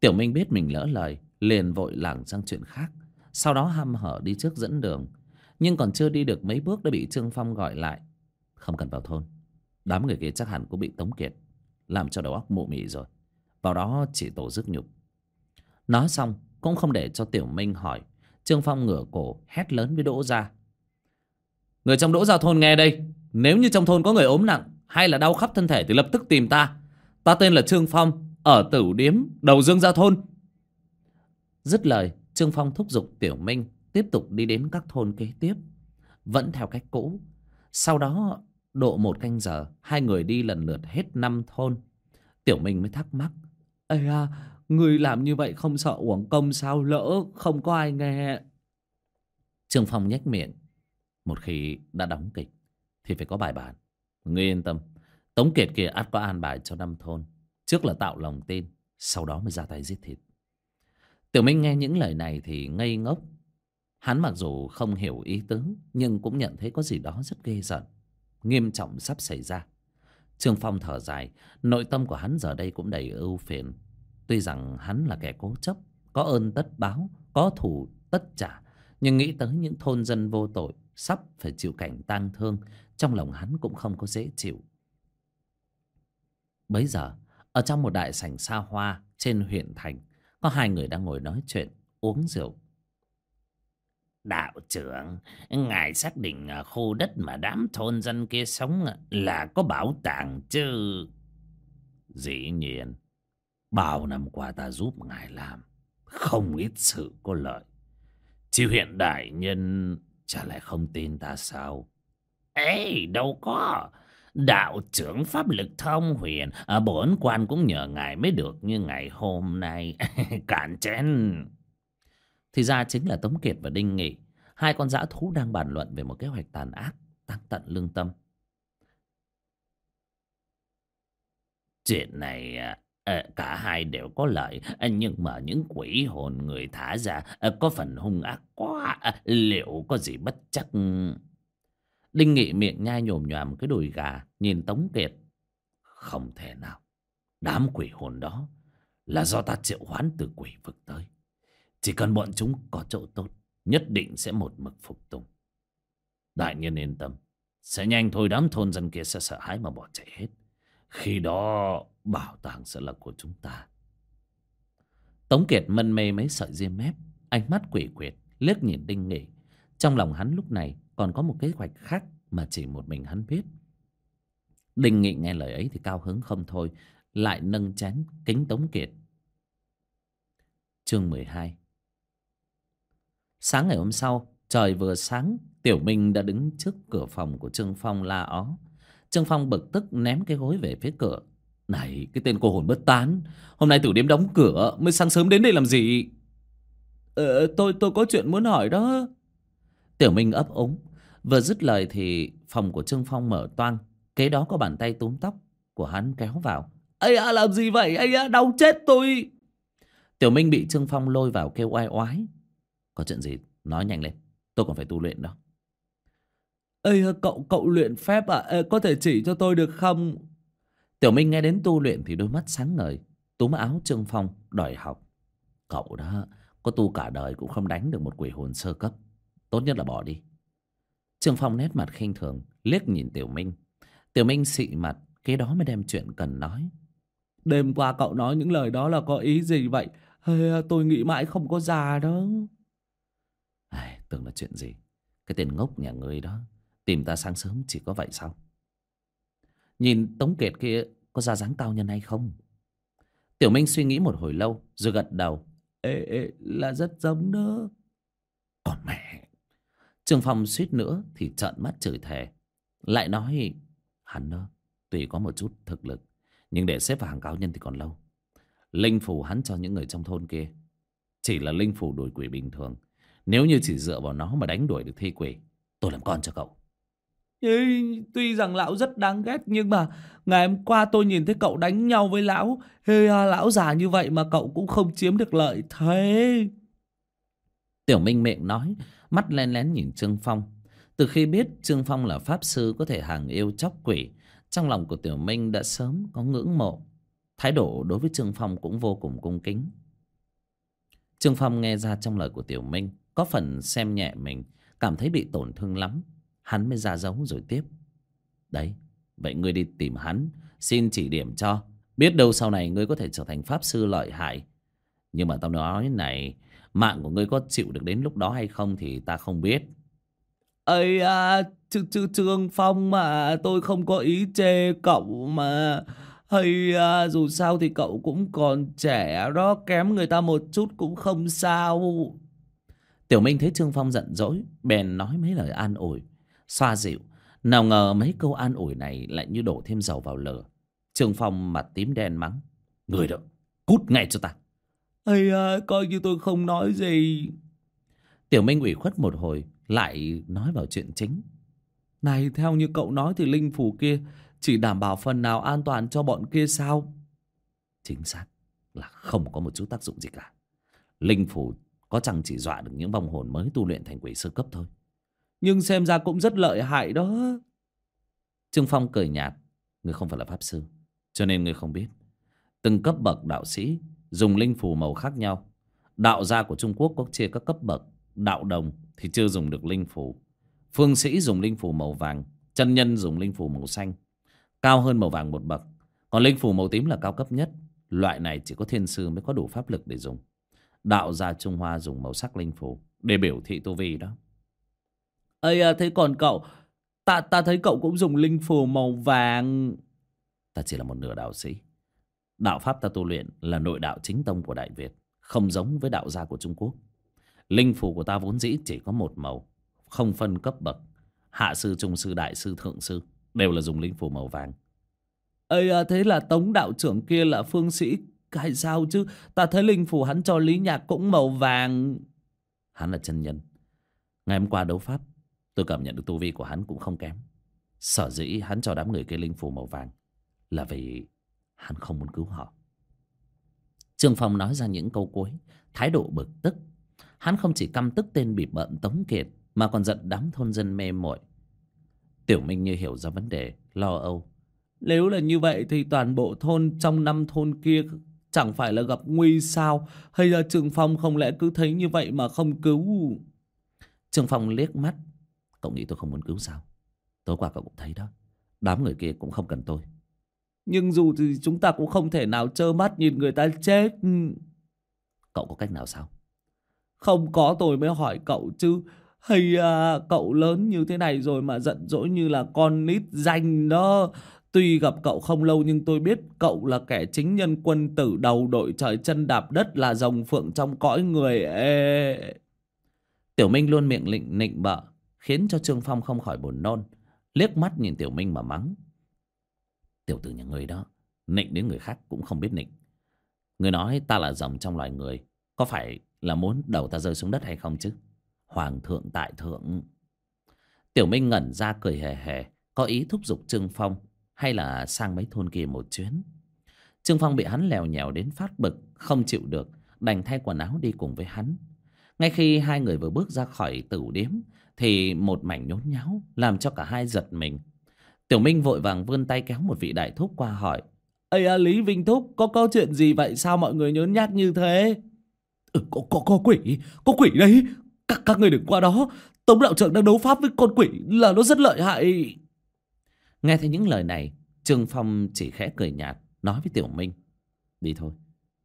Tiểu Minh biết mình lỡ lời Liền vội lảng sang chuyện khác. Sau đó hăm hở đi trước dẫn đường. Nhưng còn chưa đi được mấy bước đã bị Trương Phong gọi lại. Không cần vào thôn. Đám người kia chắc hẳn cũng bị Tống Kiệt Làm cho đầu óc mụ mị rồi. Vào đó chỉ tổ dứt nhục. Nói xong cũng không để cho Tiểu Minh hỏi. Trương Phong ngửa cổ hét lớn với Đỗ Gia. Người trong Đỗ Gia Thôn nghe đây, Nếu như trong thôn có người ốm nặng Hay là đau khắp thân thể thì lập tức tìm ta. Ta tên là Trương Phong, Ở Tử Điếm, Đầu Dương Gia Thôn. Dứt lời, Trương Phong thúc giục Tiểu Minh Tiếp tục đi đến các thôn kế tiếp. Vẫn theo cách cũ. Sau đó, độ một canh giờ, Hai người đi lần lượt hết năm thôn. Tiểu Minh mới thắc mắc, Ây à Người làm như vậy không sợ uổng công sao Lỡ không có ai nghe. Trương Phong nhếch miệng. Một khi đã đóng kịch, Thì phải có bài bản. Ngươi yên tâm, Tống Kiệt kia ắt có an bài cho năm thôn. Trước là tạo lòng tin, Sau đó mới ra tay giết thịt. Tiểu Minh nghe những lời này thì ngây ngốc. Hắn mặc dù không hiểu ý tứ, Nhưng cũng nhận thấy có gì đó rất ghê giận Nghiêm trọng sắp xảy ra. Trương Phong thở dài, Nội tâm của hắn giờ đây cũng đầy ưu phiền. Tuy rằng hắn là kẻ cố chấp, Có ơn tất báo, Có thù tất trả, Nhưng nghĩ tới những thôn dân vô tội, sắp phải chịu cảnh tang thương, trong lòng hắn cũng không có dễ chịu. Bấy giờ, ở trong một đại sảnh xa hoa trên huyện thành, có hai người đang ngồi nói chuyện, uống rượu. Đạo trưởng, ngài xác định à, khu đất mà đám thôn dân kia sống à, là có bảo tàng chứ? Dĩ nhiên bao năm qua ta giúp ngài làm không ít sự có lợi. Chỉ hiện đại nhân chả lại không tin ta sao? Ê, đâu có. Đạo trưởng pháp lực thông huyền, à, bổn quan cũng nhờ ngài mới được như ngày hôm nay. Cản chén. Thì ra chính là Tống Kiệt và Đinh Nghị. Hai con dã thú đang bàn luận về một kế hoạch tàn ác, tăng tận lương tâm. Chuyện này à, Ờ, cả hai đều có lợi ờ, nhưng mà những quỷ hồn người thả ra ờ, có phần hung ác quá liệu có gì bất chắc? Đinh nghị miệng nhai nhồm nhòm cái đùi gà, nhìn tống kiệt. Không thể nào, đám quỷ hồn đó là do ta triệu hoán từ quỷ vực tới. Chỉ cần bọn chúng có chỗ tốt, nhất định sẽ một mực phục tùng. Đại nhân yên tâm, sẽ nhanh thôi, đám thôn dân kia sẽ sợ hãi mà bỏ chạy hết khi đó bảo tàng sẽ là của chúng ta. Tống Kiệt mân mê mấy sợi dây mép, ánh mắt quỷ quyệt, liếc nhìn Đinh Nghị. Trong lòng hắn lúc này còn có một kế hoạch khác mà chỉ một mình hắn biết. Đinh Nghị nghe lời ấy thì cao hứng không thôi, lại nâng chén kính Tống Kiệt. Chương 12 Sáng ngày hôm sau, trời vừa sáng, Tiểu Minh đã đứng trước cửa phòng của Trương Phong la ó. Trương Phong bực tức ném cái gối về phía cửa. Này, cái tên cô hồn bất tán. Hôm nay tử điếm đóng cửa, mới sáng sớm đến đây làm gì? Ờ, tôi tôi có chuyện muốn hỏi đó. Tiểu Minh ấp úng. Vừa dứt lời thì phòng của Trương Phong mở toang. Kế đó có bàn tay túm tóc của hắn kéo vào. Ây à, làm gì vậy? Ây à, đau chết tôi. Tiểu Minh bị Trương Phong lôi vào kêu oai oái. Có chuyện gì? Nói nhanh lên. Tôi còn phải tu luyện đó. Ê cậu cậu luyện phép à? Ê, Có thể chỉ cho tôi được không? Tiểu Minh nghe đến tu luyện thì đôi mắt sáng ngời Túm áo Trương Phong đòi học. Cậu đó Có tu cả đời cũng không đánh được một quỷ hồn sơ cấp. Tốt nhất là bỏ đi. Trương Phong nét mặt khinh thường Liếc nhìn Tiểu Minh. Tiểu Minh xị mặt Cái đó mới đem chuyện cần nói. Đêm qua cậu nói những lời đó là có ý gì vậy? Hay tôi nghĩ mãi không có già đó. À, Tưởng là chuyện gì? Cái tên ngốc nhà ngươi đó Tìm ta sáng sớm chỉ có vậy sao? Nhìn Tống Kiệt kia Có ra dáng cao nhân hay không? Tiểu Minh suy nghĩ một hồi lâu Rồi gật đầu. Ê, ê là rất giống đó. Còn mẹ. Trường phòng suýt nữa thì trợn mắt chửi thề. Lại nói Hắn đó Tuy có một chút thực lực Nhưng để xếp vào hàng cao nhân thì còn lâu. Linh phù hắn cho những người trong thôn kia. Chỉ là linh phù đuổi quỷ bình thường. Nếu như chỉ dựa vào nó mà đánh đuổi được thi quỷ Tôi làm con cho cậu. Tuy rằng lão rất đáng ghét nhưng mà ngày hôm qua tôi nhìn thấy cậu đánh nhau với lão. Hê à, lão già như vậy mà cậu cũng không chiếm được lợi thế. Tiểu Minh miệng nói, mắt len lén nhìn Trương Phong. Từ khi biết Trương Phong là pháp sư có thể hàng yêu chóc quỷ, trong lòng của Tiểu Minh đã sớm có ngưỡng mộ. Thái độ đối với Trương Phong cũng vô cùng cung kính. Trương Phong nghe ra trong lời của Tiểu Minh, có phần xem nhẹ mình, cảm thấy bị tổn thương lắm. Hắn mới ra dấu rồi tiếp. Đấy Vậy ngươi đi tìm hắn Xin chỉ điểm cho. Biết đâu sau này ngươi có thể trở thành pháp sư lợi hại. Nhưng mà tao nói này Mạng của ngươi có chịu được đến lúc đó hay không Thì ta không biết. Ấy à chứ, chứ Trương Phong mà Tôi không có ý chê cậu mà. Hay à, dù sao thì cậu cũng còn trẻ đó Kém người ta một chút cũng không sao. Tiểu Minh thấy Trương Phong giận dỗi Bèn nói mấy lời an ủi xoa dịu. Nào ngờ mấy câu an ủi này lại như đổ thêm dầu vào lửa. Trương phong mặt tím đen mắng. Người đó cút ngay cho ta. Ây à, coi như tôi không nói gì. Tiểu minh ủy khuất một hồi lại nói vào chuyện chính. Này theo như cậu nói thì linh phủ kia chỉ đảm bảo phần nào an toàn cho bọn kia sao? Chính xác là không có một chút tác dụng gì cả. Linh phủ có chẳng chỉ dọa được những vong hồn mới tu luyện thành quỷ sơ cấp thôi nhưng xem ra cũng rất lợi hại đó. Trương Phong cười nhạt Người không phải là pháp sư, Cho nên người không biết. Từng cấp bậc đạo sĩ Dùng linh phù màu khác nhau. Đạo gia của Trung Quốc có chia các cấp bậc, Đạo đồng thì chưa dùng được linh phù. Phương sĩ dùng linh phù màu vàng, Chân nhân dùng linh phù màu xanh. Cao hơn màu vàng một bậc, Còn linh phù màu tím là cao cấp nhất. Loại này chỉ có thiên sư mới có đủ pháp lực để dùng. Đạo gia Trung Hoa dùng màu sắc linh phù Để biểu thị tu vi đó ây à, thế còn cậu? Ta ta thấy cậu cũng dùng linh phù màu vàng. Ta chỉ là một nửa đạo sĩ. Đạo pháp ta tu luyện là nội đạo chính tông của đại việt không giống với đạo gia của trung quốc. Linh phù của ta vốn dĩ chỉ có một màu không phân cấp bậc. Hạ sư trung sư đại sư thượng sư đều là dùng linh phù màu vàng. Ây à, thế là tống đạo trưởng kia là phương sĩ hay sao chứ? Ta thấy linh phù hắn cho lý nhạc cũng màu vàng. Hắn là chân nhân. Ngày hôm qua đấu pháp tôi cảm nhận được tu vi của hắn cũng không kém. Sở dĩ hắn cho đám người kia linh phù màu vàng là vì hắn không muốn cứu họ. Trương phong nói ra những câu cuối. Thái độ bực tức. Hắn không chỉ căm tức tên bị bợm tống kiệt, mà còn giận đám thôn dân mê muội. Tiểu minh như hiểu ra vấn đề, lo âu. Nếu là như vậy thì toàn bộ thôn trong năm thôn kia chẳng phải là gặp nguy sao? Hay là trường phong không lẽ cứ thấy như vậy mà không cứu? Trương phong liếc mắt cậu nghĩ tôi không muốn cứu sao? Tối qua cậu cũng thấy đó. Đám người kia cũng không cần tôi. Nhưng dù thì chúng ta cũng không thể nào trơ mắt nhìn người ta chết. Cậu có cách nào sao? Không có tôi mới hỏi cậu chứ. Hay à, cậu lớn như thế này rồi mà giận dỗi như là con nít danh đó. Tuy gặp cậu không lâu nhưng tôi biết cậu là kẻ chính nhân quân tử đầu đội trời chân đạp đất là rồng phượng trong cõi người. Ê. Tiểu Minh luôn miệng lịnh nịnh bợ khiến cho Trương Phong không khỏi buồn nôn. Liếc mắt nhìn Tiểu Minh mà mắng. Tiểu tử nhà người đó, nịnh đến người khác cũng không biết nịnh. Người nói ta là dòng trong loài người, có phải là muốn đầu ta rơi xuống đất hay không chứ? Hoàng thượng tại thượng. Tiểu Minh ngẩn ra cười hề hề, có ý thúc giục Trương Phong hay là sang mấy thôn kia một chuyến. Trương Phong bị hắn lèo nhèo đến phát bực, không chịu được, đành thay quần áo đi cùng với hắn. Ngay khi hai người vừa bước ra khỏi tử điếm, thì một mảnh nhốn nháo làm cho cả hai giật mình. Tiểu Minh vội vàng vươn tay kéo một vị đại thúc qua hỏi. Ây à, Lý Vinh Thúc, có câu chuyện gì vậy? Sao mọi người nhốn nhác như thế? Ừ, có, có, có quỷ, có quỷ đấy. Các, các người đừng qua đó. Tống đạo trưởng đang đấu pháp với con quỷ là nó rất lợi hại. Nghe thấy những lời này, Trương Phong chỉ khẽ cười nhạt, nói với Tiểu Minh. Đi thôi,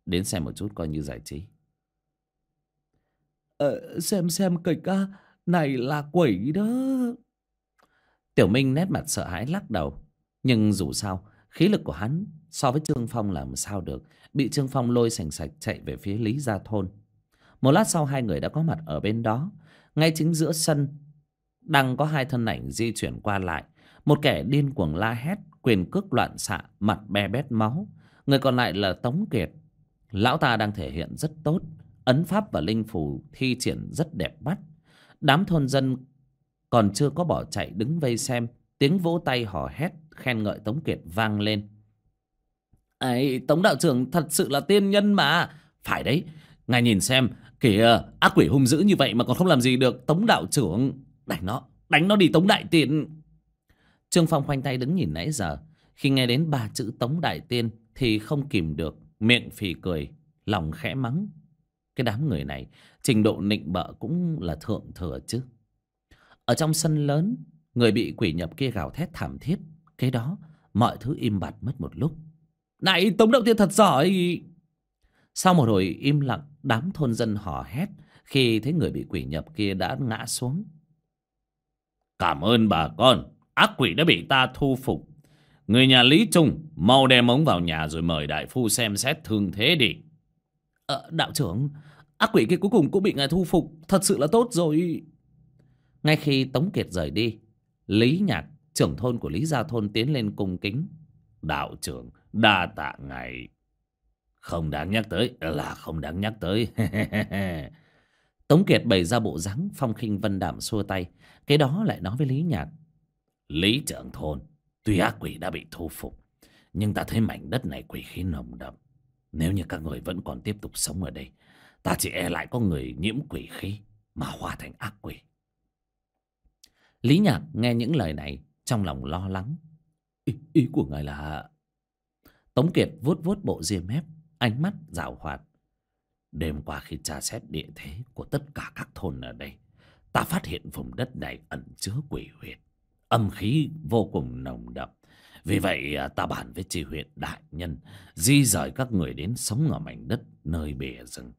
đến xem một chút coi như giải trí. Ờ, xem xem kịch á, này là quỷ đó. Tiểu Minh nét mặt sợ hãi lắc đầu. Nhưng dù sao, khí lực của hắn so với Trương Phong làm sao được. Bị Trương Phong lôi sành sạch chạy về phía Lý Gia Thôn. Một lát sau hai người đã có mặt ở bên đó. Ngay chính giữa sân, đang có hai thân ảnh di chuyển qua lại. Một kẻ điên cuồng la hét, quyền cước loạn xạ, mặt be bét máu. Người còn lại là Tống Kiệt. Lão ta đang thể hiện rất tốt. Ấn pháp và linh phù thi triển rất đẹp mắt. Đám thôn dân còn chưa có bỏ chạy đứng vây xem. Tiếng vỗ tay hò hét, khen ngợi Tống Kiệt vang lên. ấy Tống đạo trưởng thật sự là tiên nhân mà. Phải đấy, ngài nhìn xem, kìa, ác quỷ hung dữ như vậy mà còn không làm gì được Tống đạo trưởng. Đánh nó, đánh nó đi Tống đại tiên Trương Phong khoanh tay đứng nhìn nãy giờ. Khi nghe đến ba chữ Tống Đại Tiên thì không kìm được, miệng phì cười, lòng khẽ mắng. Cái đám người này, trình độ nịnh bợ cũng là thượng thừa chứ. Ở trong sân lớn, người bị quỷ nhập kia gào thét thảm thiết. Cái đó, mọi thứ im bặt mất một lúc. Này, Tống Đạo Tiên thật giỏi! Sau một hồi im lặng, đám thôn dân hò hét khi thấy người bị quỷ nhập kia đã ngã xuống. Cảm ơn bà con ác quỷ đã bị ta thu phục. Người nhà Lý Trung mau đem ống vào nhà rồi mời đại phu xem xét thương thế đi. Ờ, đạo trưởng, ác quỷ kia cuối cùng cũng bị ngài thu phục, thật sự là tốt rồi. Ngay khi Tống Kiệt rời đi, Lý Nhạc, trưởng thôn của Lý Gia Thôn tiến lên cung kính. Đạo trưởng, đa tạ ngài. Không đáng nhắc tới, là không đáng nhắc tới. Tống Kiệt bày ra bộ dáng phong khinh vân đạm xua tay. Cái đó lại nói với Lý Nhạc. Lý trưởng thôn, tuy ác quỷ đã bị thu phục, nhưng ta thấy mảnh đất này quỷ khí nồng đậm. Nếu như các người vẫn còn tiếp tục sống ở đây, ta chỉ e lại có người nhiễm quỷ khí mà hóa thành ác quỷ. Lý Nhạc nghe những lời này trong lòng lo lắng. Ý, ý của ngài là... Tống Kiệt vuốt vuốt bộ ria mép, ánh mắt rào hoạt. Đêm qua khi tra xét địa thế của tất cả các thôn ở đây, ta phát hiện vùng đất này ẩn chứa quỷ huyệt âm khí vô cùng nồng đậm. Vì vậy à, ta bàn với tri huyện đại nhân di rời các người đến sống ở mảnh đất nơi bìa rừng.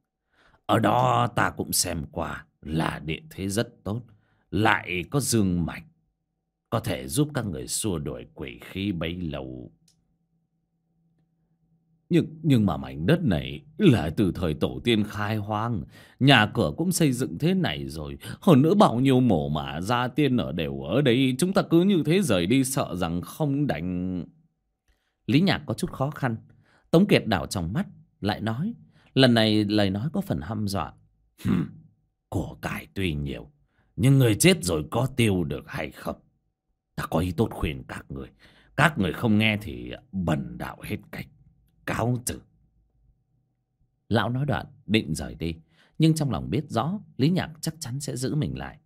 Ở đó ta cũng xem qua là địa thế rất tốt, lại có dương mạch, có thể giúp các người xua đuổi quỷ khí bấy lâu. Nhưng, nhưng mà mảnh đất này là từ thời tổ tiên khai hoang. Nhà cửa cũng xây dựng thế này rồi. Hơn nữa bao nhiêu mổ mả gia tiên ở đều ở đây. Chúng ta cứ như thế rời đi sợ rằng không đành... Lý Nhạc có chút khó khăn. Tống Kiệt đảo trong mắt, lại nói. Lần này lời nói có phần hăm dọa. Của cải tuy nhiều, nhưng người chết rồi có tiêu được hay không? Ta có ý tốt khuyên các người. Các người không nghe thì bần đạo hết cách. Cáo từ. Lão nói đoạn, định rời đi. Nhưng trong lòng biết rõ, Lý Nhạc chắc chắn sẽ giữ mình lại.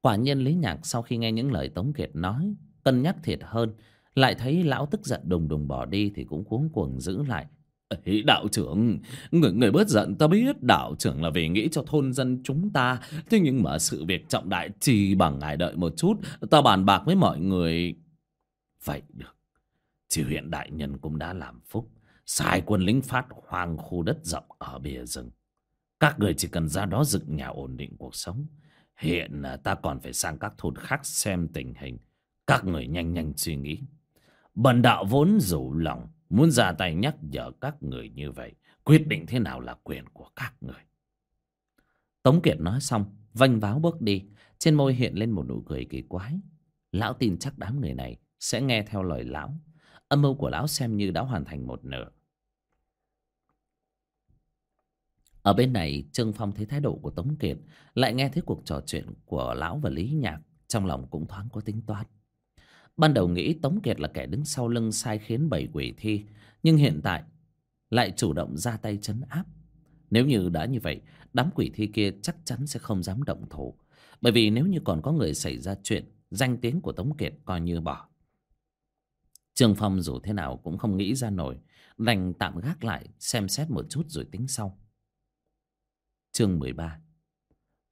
Quả nhiên Lý Nhạc sau khi nghe những lời Tống Kiệt nói, cân nhắc thiệt hơn, lại thấy lão tức giận đùng đùng bỏ đi thì cũng cuống cuồng giữ lại. Ấy, đạo trưởng, người, người bớt giận ta biết đạo trưởng là vì nghĩ cho thôn dân chúng ta. Thế nhưng mà sự việc trọng đại chỉ bằng ngài đợi một chút, ta bàn bạc với mọi người. Vậy được, chỉ huyện đại nhân cũng đã làm phúc. Sai quân lính phát hoang khu đất rộng ở bìa rừng. Các người chỉ cần ra đó dựng nhà ổn định cuộc sống. Hiện à, ta còn phải sang các thôn khác xem tình hình. Các người nhanh nhanh suy nghĩ. Bần đạo vốn rủ lòng muốn ra tay nhắc nhở các người như vậy. Quyết định thế nào là quyền của các người. Tống Kiệt nói xong, vanh váo bước đi. Trên môi hiện lên một nụ cười kỳ quái. Lão tin chắc đám người này sẽ nghe theo lời lão. Âm mưu của lão xem như đã hoàn thành một nửa. Ở bên này, Trương Phong thấy thái độ của Tống Kiệt, lại nghe thấy cuộc trò chuyện của lão và Lý Nhạc, trong lòng cũng thoáng có tính toán. Ban đầu nghĩ Tống Kiệt là kẻ đứng sau lưng sai khiến bảy quỷ thi, nhưng hiện tại lại chủ động ra tay chấn áp. Nếu như đã như vậy, đám quỷ thi kia chắc chắn sẽ không dám động thủ. Bởi vì nếu như còn có người xảy ra chuyện, danh tiếng của Tống Kiệt coi như bỏ. Trương Phong dù thế nào cũng không nghĩ ra nổi, đành tạm gác lại xem xét một chút rồi tính sau. Chương 13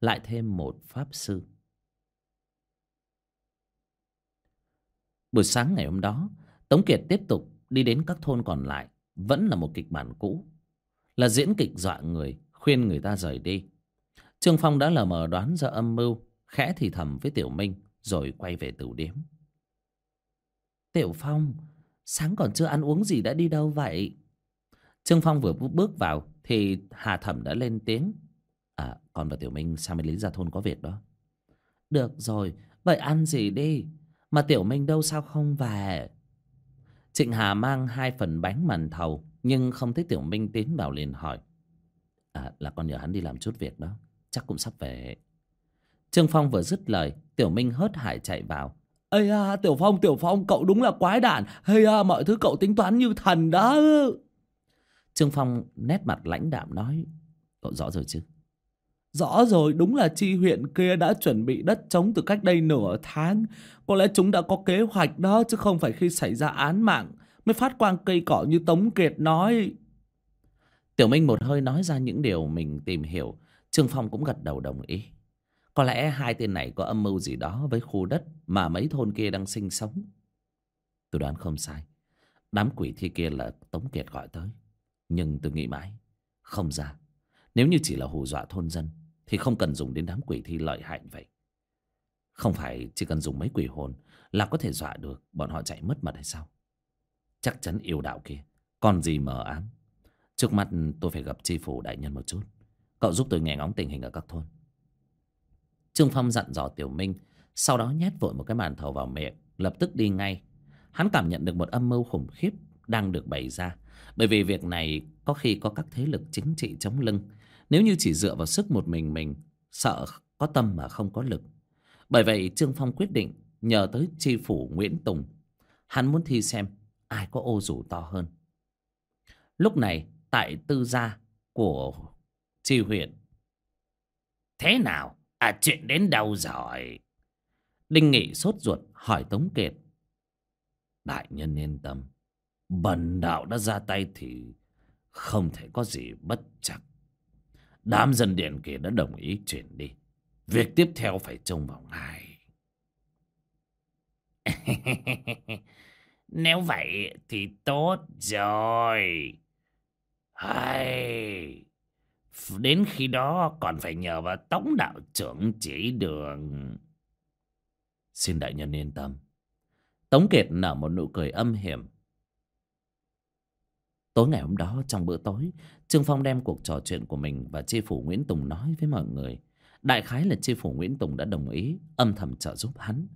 Lại thêm một pháp sư Buổi sáng ngày hôm đó, Tống Kiệt tiếp tục đi đến các thôn còn lại, vẫn là một kịch bản cũ. Là diễn kịch dọa người, khuyên người ta rời đi. Trương Phong đã lờ mờ đoán ra âm mưu, khẽ thì thầm với Tiểu Minh, rồi quay về tửu điếm. Tiểu Phong, sáng còn chưa ăn uống gì đã đi đâu vậy? Trương Phong vừa bước vào thì Hà Thẩm đã lên tiếng. À, con và Tiểu Minh sang bên Lý Gia Thôn có việc đó. Được rồi, vậy ăn gì đi? Mà Tiểu Minh đâu sao không về? Trịnh Hà mang hai phần bánh màn thầu, nhưng không thấy Tiểu Minh tiến vào liền hỏi. À, là con nhờ hắn đi làm chút việc đó, chắc cũng sắp về. Trương Phong vừa dứt lời, Tiểu Minh hớt hải chạy vào. Ây à, Tiểu Phong, Tiểu Phong, cậu đúng là quái đản. Hay à, mọi thứ cậu tính toán như thần đó. Trương Phong nét mặt lãnh đạm nói. Cậu rõ rồi chứ? Rõ rồi, đúng là chi huyện kia đã chuẩn bị đất trống từ cách đây nửa tháng. Có lẽ chúng đã có kế hoạch đó, chứ không phải khi xảy ra án mạng mới phát quang cây cỏ như Tống Kiệt nói. Tiểu Minh một hơi nói ra những điều mình tìm hiểu. Trương Phong cũng gật đầu đồng ý. Có lẽ hai tên này có âm mưu gì đó với khu đất mà mấy thôn kia đang sinh sống. Tôi đoán không sai. Đám quỷ thi kia là Tống Kiệt gọi tới. Nhưng tôi nghĩ mãi, không ra. Nếu như chỉ là hù dọa thôn dân, thì không cần dùng đến đám quỷ thi lợi hại vậy. Không phải chỉ cần dùng mấy quỷ hồn là có thể dọa được bọn họ chạy mất mật hay sao? Chắc chắn yêu đạo kia, còn gì mờ ám. Trước mắt tôi phải gặp tri phủ đại nhân một chút. Cậu giúp tôi nghe ngóng tình hình ở các thôn. Trương Phong dặn dò Tiểu Minh, sau đó nhét vội một cái màn thầu vào miệng, lập tức đi ngay. Hắn cảm nhận được một âm mưu khủng khiếp đang được bày ra. Bởi vì việc này có khi có các thế lực chính trị chống lưng. Nếu như chỉ dựa vào sức một mình mình, sợ có tâm mà không có lực. Bởi vậy Trương Phong quyết định nhờ tới tri phủ Nguyễn Tùng. Hắn muốn thi xem ai có ô rủ to hơn. Lúc này tại tư gia của tri huyện. Thế nào? À chuyện đến đâu rồi? Đinh Nghị sốt ruột hỏi Tống Kiệt. Đại nhân yên tâm. Bần đạo đã ra tay thì không thể có gì bất chắc. Đám dân điện kia đã đồng ý chuyển đi. Việc tiếp theo phải trông vào ngài. Nếu vậy thì tốt rồi. Hay... Đến khi đó còn phải nhờ vào tống đạo trưởng chỉ đường. Xin đại nhân yên tâm. Tống Kiệt nở một nụ cười âm hiểm. Tối ngày hôm đó trong bữa tối, Trương Phong đem cuộc trò chuyện của mình và chi phủ Nguyễn Tùng nói với mọi người. Đại khái là chi phủ Nguyễn Tùng đã đồng ý âm thầm trợ giúp hắn.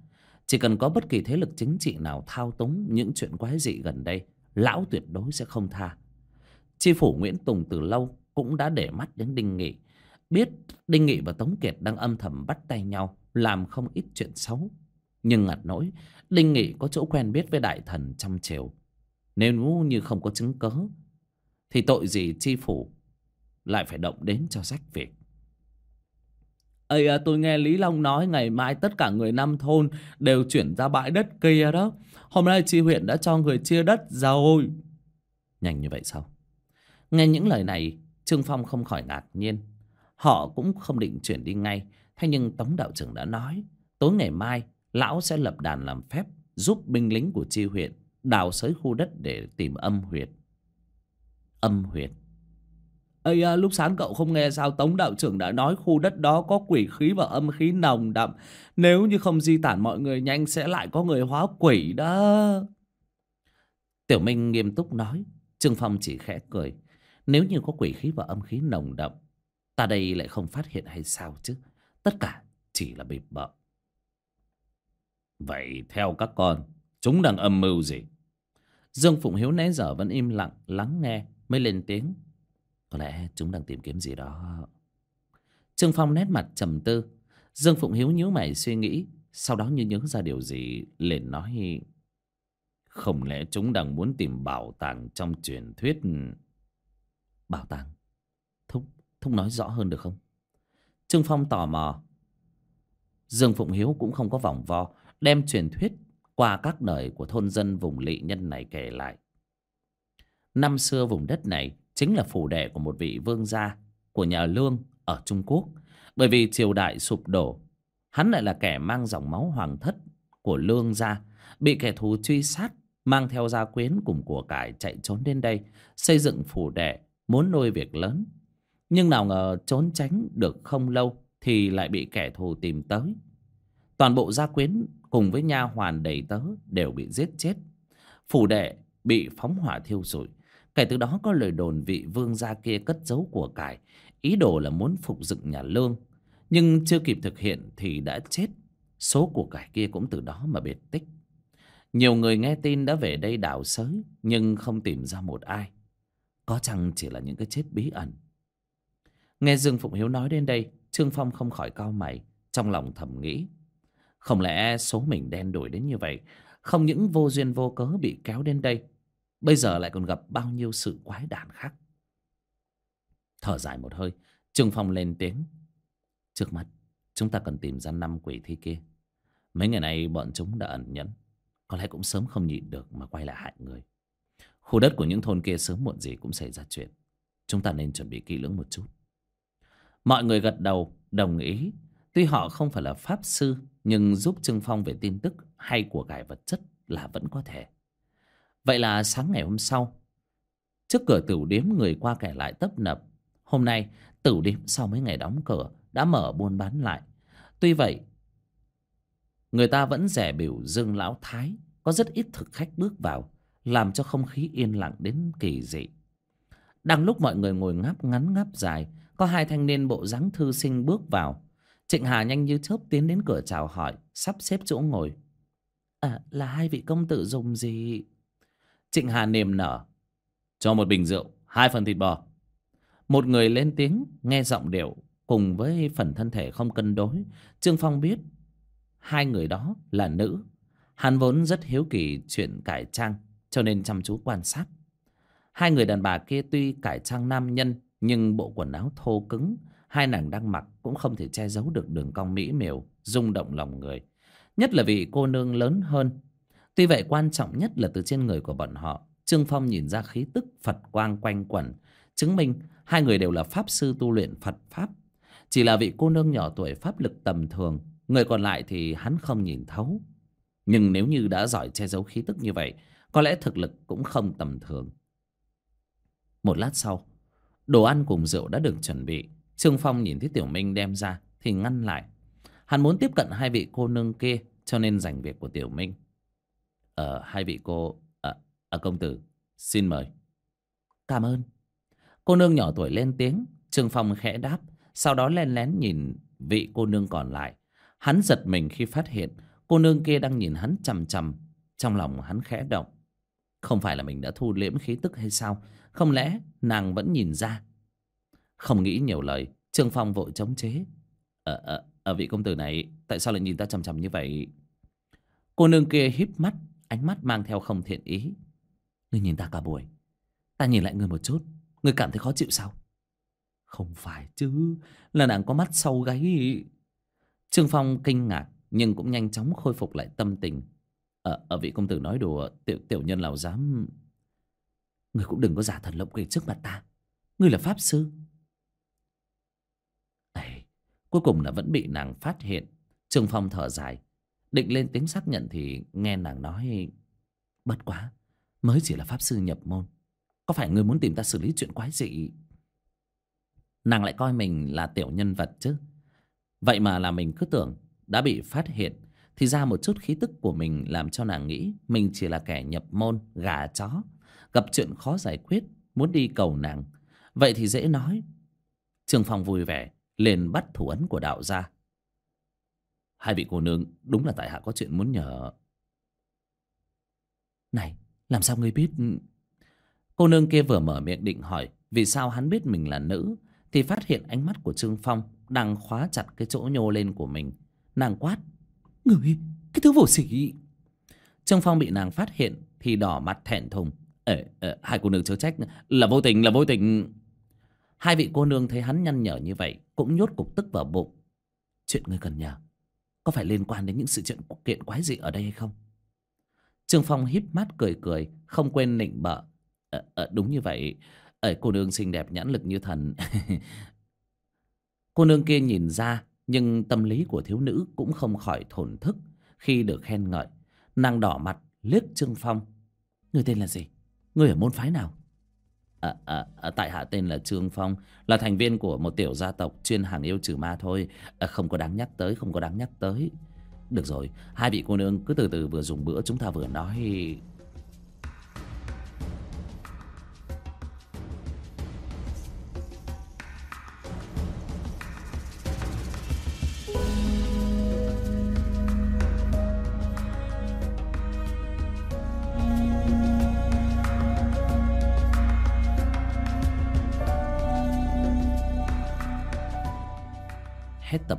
Chỉ cần có bất kỳ thế lực chính trị nào thao túng những chuyện quái dị gần đây, lão tuyệt đối sẽ không tha. Chi phủ Nguyễn Tùng từ lâu cũng đã để mắt đến Đinh Nghị. Biết Đinh Nghị và Tống Kiệt đang âm thầm bắt tay nhau, làm không ít chuyện xấu. Nhưng ngặt nỗi, Đinh Nghị có chỗ quen biết với đại thần trong triều. Nếu như không có chứng cớ, thì tội gì chi phủ lại phải động đến cho rách việc. Ây à, tôi nghe Lý Long nói ngày mai tất cả người năm thôn đều chuyển ra bãi đất kia đó. Hôm nay chi huyện đã cho người chia đất rồi. Nhanh như vậy sao? Nghe những lời này, Trương Phong không khỏi ngạc nhiên. Họ cũng không định chuyển đi ngay. Thế nhưng Tống Đạo trưởng đã nói, tối ngày mai, lão sẽ lập đàn làm phép giúp binh lính của chi huyện đào xới khu đất để tìm âm huyệt. Âm huyệt. Ây à, lúc sáng cậu không nghe sao Tống đạo trưởng đã nói khu đất đó có quỷ khí và âm khí nồng đậm. Nếu như không di tản mọi người nhanh sẽ lại có người hóa quỷ đó. Tiểu Minh nghiêm túc nói. Trương Phong chỉ khẽ cười. Nếu như có quỷ khí và âm khí nồng đậm, ta đây lại không phát hiện hay sao chứ? Tất cả chỉ là bịp bợm. Vậy theo các con, chúng đang âm mưu gì? Dương Phụng Hiếu nãy giờ vẫn im lặng, lắng nghe, mới lên tiếng. Có lẽ chúng đang tìm kiếm gì đó. Trương Phong nét mặt trầm tư. Dương Phụng Hiếu nhíu mày suy nghĩ. Sau đó như nhớ ra điều gì, liền nói... Không lẽ chúng đang muốn tìm bảo tàng trong truyền thuyết... Bảo tàng? Thúc, Thúc nói rõ hơn được không? Trương Phong tò mò. Dương Phụng Hiếu cũng không có vòng vo, đem truyền thuyết qua các đời của thôn dân vùng lỵ nhân này kể lại. Năm xưa vùng đất này chính là phủ đệ của một vị vương gia của nhà Lương ở Trung Quốc. Bởi vì triều đại sụp đổ, hắn lại là kẻ mang dòng máu hoàng thất của Lương gia, bị kẻ thù truy sát, mang theo gia quyến cùng của cải chạy trốn đến đây, xây dựng phủ đệ, muốn nuôi việc lớn. Nhưng nào ngờ trốn tránh được không lâu thì lại bị kẻ thù tìm tới. Toàn bộ gia quyến cùng với nha hoàn đầy tớ đều bị giết chết. Phủ đệ bị phóng hỏa thiêu rụi. Kể từ đó có lời đồn vị vương gia kia cất giấu của cải, ý đồ là muốn phục dựng nhà lương. Nhưng chưa kịp thực hiện thì đã chết. Số của cải kia cũng từ đó mà biệt tích. Nhiều người nghe tin đã về đây đào sới, nhưng không tìm ra một ai. Có chăng chỉ là những cái chết bí ẩn. Nghe Dương Phụng Hiếu nói đến đây, Trương Phong không khỏi cao mày, trong lòng thầm nghĩ. Không lẽ số mình đen đổi đến như vậy, không những vô duyên vô cớ bị kéo đến đây, Bây giờ lại còn gặp bao nhiêu sự quái đản khác. Thở dài một hơi, Trương Phong lên tiếng. Trước mắt, chúng ta cần tìm ra năm quỷ thi kia. Mấy ngày nay bọn chúng đã ẩn nhẫn. Có lẽ cũng sớm không nhịn được mà quay lại hại người. Khu đất của những thôn kia sớm muộn gì cũng xảy ra chuyện. Chúng ta nên chuẩn bị kỹ lưỡng một chút. Mọi người gật đầu, đồng ý. Tuy họ không phải là pháp sư, nhưng giúp Trương Phong về tin tức hay của cải vật chất là vẫn có thể. Vậy là sáng ngày hôm sau, trước cửa tửu điếm người qua kẻ lại tấp nập. Hôm nay, tửu điếm sau mấy ngày đóng cửa đã mở buôn bán lại. Tuy vậy, người ta vẫn rẻ biểu Dương Lão Thái, có rất ít thực khách bước vào, làm cho không khí yên lặng đến kỳ dị. Đang lúc mọi người ngồi ngáp ngắn ngáp dài, có hai thanh niên bộ dáng thư sinh bước vào. Trịnh Hà nhanh như chớp tiến đến cửa chào hỏi, sắp xếp chỗ ngồi. À, là hai vị công tử dùng gì? Trịnh Hà niềm nở. Cho một bình rượu, hai phần thịt bò. Một người lên tiếng, nghe giọng điệu, cùng với phần thân thể không cân đối. Trương Phong biết, hai người đó là nữ. Hắn vốn rất hiếu kỳ chuyện cải trang, cho nên chăm chú quan sát. Hai người đàn bà kia tuy cải trang nam nhân, nhưng bộ quần áo thô cứng, hai nàng đang mặc cũng không thể che giấu được đường cong mỹ miều, rung động lòng người. Nhất là vị cô nương lớn hơn, Tuy vậy quan trọng nhất là từ trên người của bọn họ. Trương Phong nhìn ra khí tức Phật quang quanh quẩn Chứng minh hai người đều là pháp sư tu luyện Phật Pháp. Chỉ là vị cô nương nhỏ tuổi pháp lực tầm thường Người còn lại thì hắn không nhìn thấu. Nhưng nếu như đã giỏi che giấu khí tức như vậy Có lẽ thực lực cũng không tầm thường. Một lát sau Đồ ăn cùng rượu đã được chuẩn bị. Trương Phong nhìn thấy Tiểu Minh đem ra Thì ngăn lại. Hắn muốn tiếp cận hai vị cô nương kia Cho nên giành việc của Tiểu Minh. Ờ, hai vị cô... À, à, công tử, xin mời. cảm ơn. Cô nương nhỏ tuổi lên tiếng trương phong khẽ đáp sau đó len lén nhìn vị cô nương còn lại. Hắn giật mình khi phát hiện cô nương kia đang nhìn hắn chằm chằm trong lòng hắn khẽ động. Không phải là mình đã thu liễm khí tức hay sao? Không lẽ nàng vẫn nhìn ra không nghĩ nhiều lời trương phong vội chống chế. À, à, ở vị công tử này tại sao lại nhìn ta chằm chằm như vậy? Cô nương kia híp mắt ánh mắt mang theo không thiện ý. Ngươi nhìn ta cả buổi ta nhìn lại ngươi một chút ngươi cảm thấy khó chịu sao? Không phải chứ là nàng có mắt sâu gáy. Trương phong kinh ngạc nhưng cũng nhanh chóng khôi phục lại tâm tình. Ở, ở vị công tử nói đùa tiểu tiểu nhân nào dám ngươi cũng đừng có giả thần lộng quỷ trước mặt ta. Ngươi là pháp sư cuối cùng là vẫn bị nàng phát hiện. Trương phong thở dài. Định lên tiếng xác nhận thì nghe nàng nói, bất quá, mới chỉ là pháp sư nhập môn. Có phải người muốn tìm ta xử lý chuyện quái dị? Nàng lại coi mình là tiểu nhân vật chứ. Vậy mà là mình cứ tưởng đã bị phát hiện thì ra một chút khí tức của mình làm cho nàng nghĩ mình chỉ là kẻ nhập môn, gà chó, gặp chuyện khó giải quyết, muốn đi cầu nàng. Vậy thì dễ nói. Trương phong vui vẻ liền bắt thủ ấn của đạo ra hai vị cô nương đúng là tại hạ có chuyện muốn nhờ. Này làm sao ngươi biết? Cô nương kia vừa mở miệng định hỏi vì sao hắn biết mình là nữ thì phát hiện ánh mắt của trương phong đang khóa chặt cái chỗ nhô lên của mình. Nàng quát người cái thứ vô sỉ. Trương phong bị nàng phát hiện thì đỏ mặt thẹn thùng. Ờ, hai cô nương chớ trách là vô tình là vô tình hai vị cô nương thấy hắn nhăn nhở như vậy cũng nhốt cục tức vào bụng. Chuyện ngươi cần nhờ có phải liên quan đến những sự chuyện kiện quái dị ở đây hay không? Trương phong híp mắt cười cười không quên nịnh bợ. À, à, đúng như vậy. Ở cô nương xinh đẹp nhãn lực như thần. Cô nương kia nhìn ra nhưng tâm lý của thiếu nữ cũng không khỏi thổn thức khi được khen ngợi. Nàng đỏ mặt liếc trương phong. Người tên là gì? Người ở môn phái nào? À, à, à, tại hạ tên là trương phong là thành viên của một tiểu gia tộc chuyên hàng yêu trừ ma thôi. À, không có đáng nhắc tới không có đáng nhắc tới. Được rồi hai vị cô nương cứ từ từ vừa dùng bữa chúng ta vừa nói.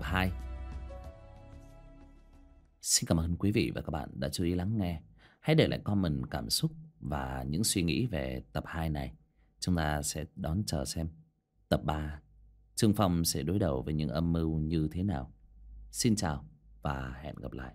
2 Xin cảm ơn quý vị và các bạn đã chú ý lắng nghe. Hãy để lại comment, cảm xúc và những suy nghĩ về tập 2 này. Chúng ta sẽ đón chờ xem. Tập 3 Trương Phong sẽ đối đầu với những âm mưu như thế nào. Xin chào và hẹn gặp lại.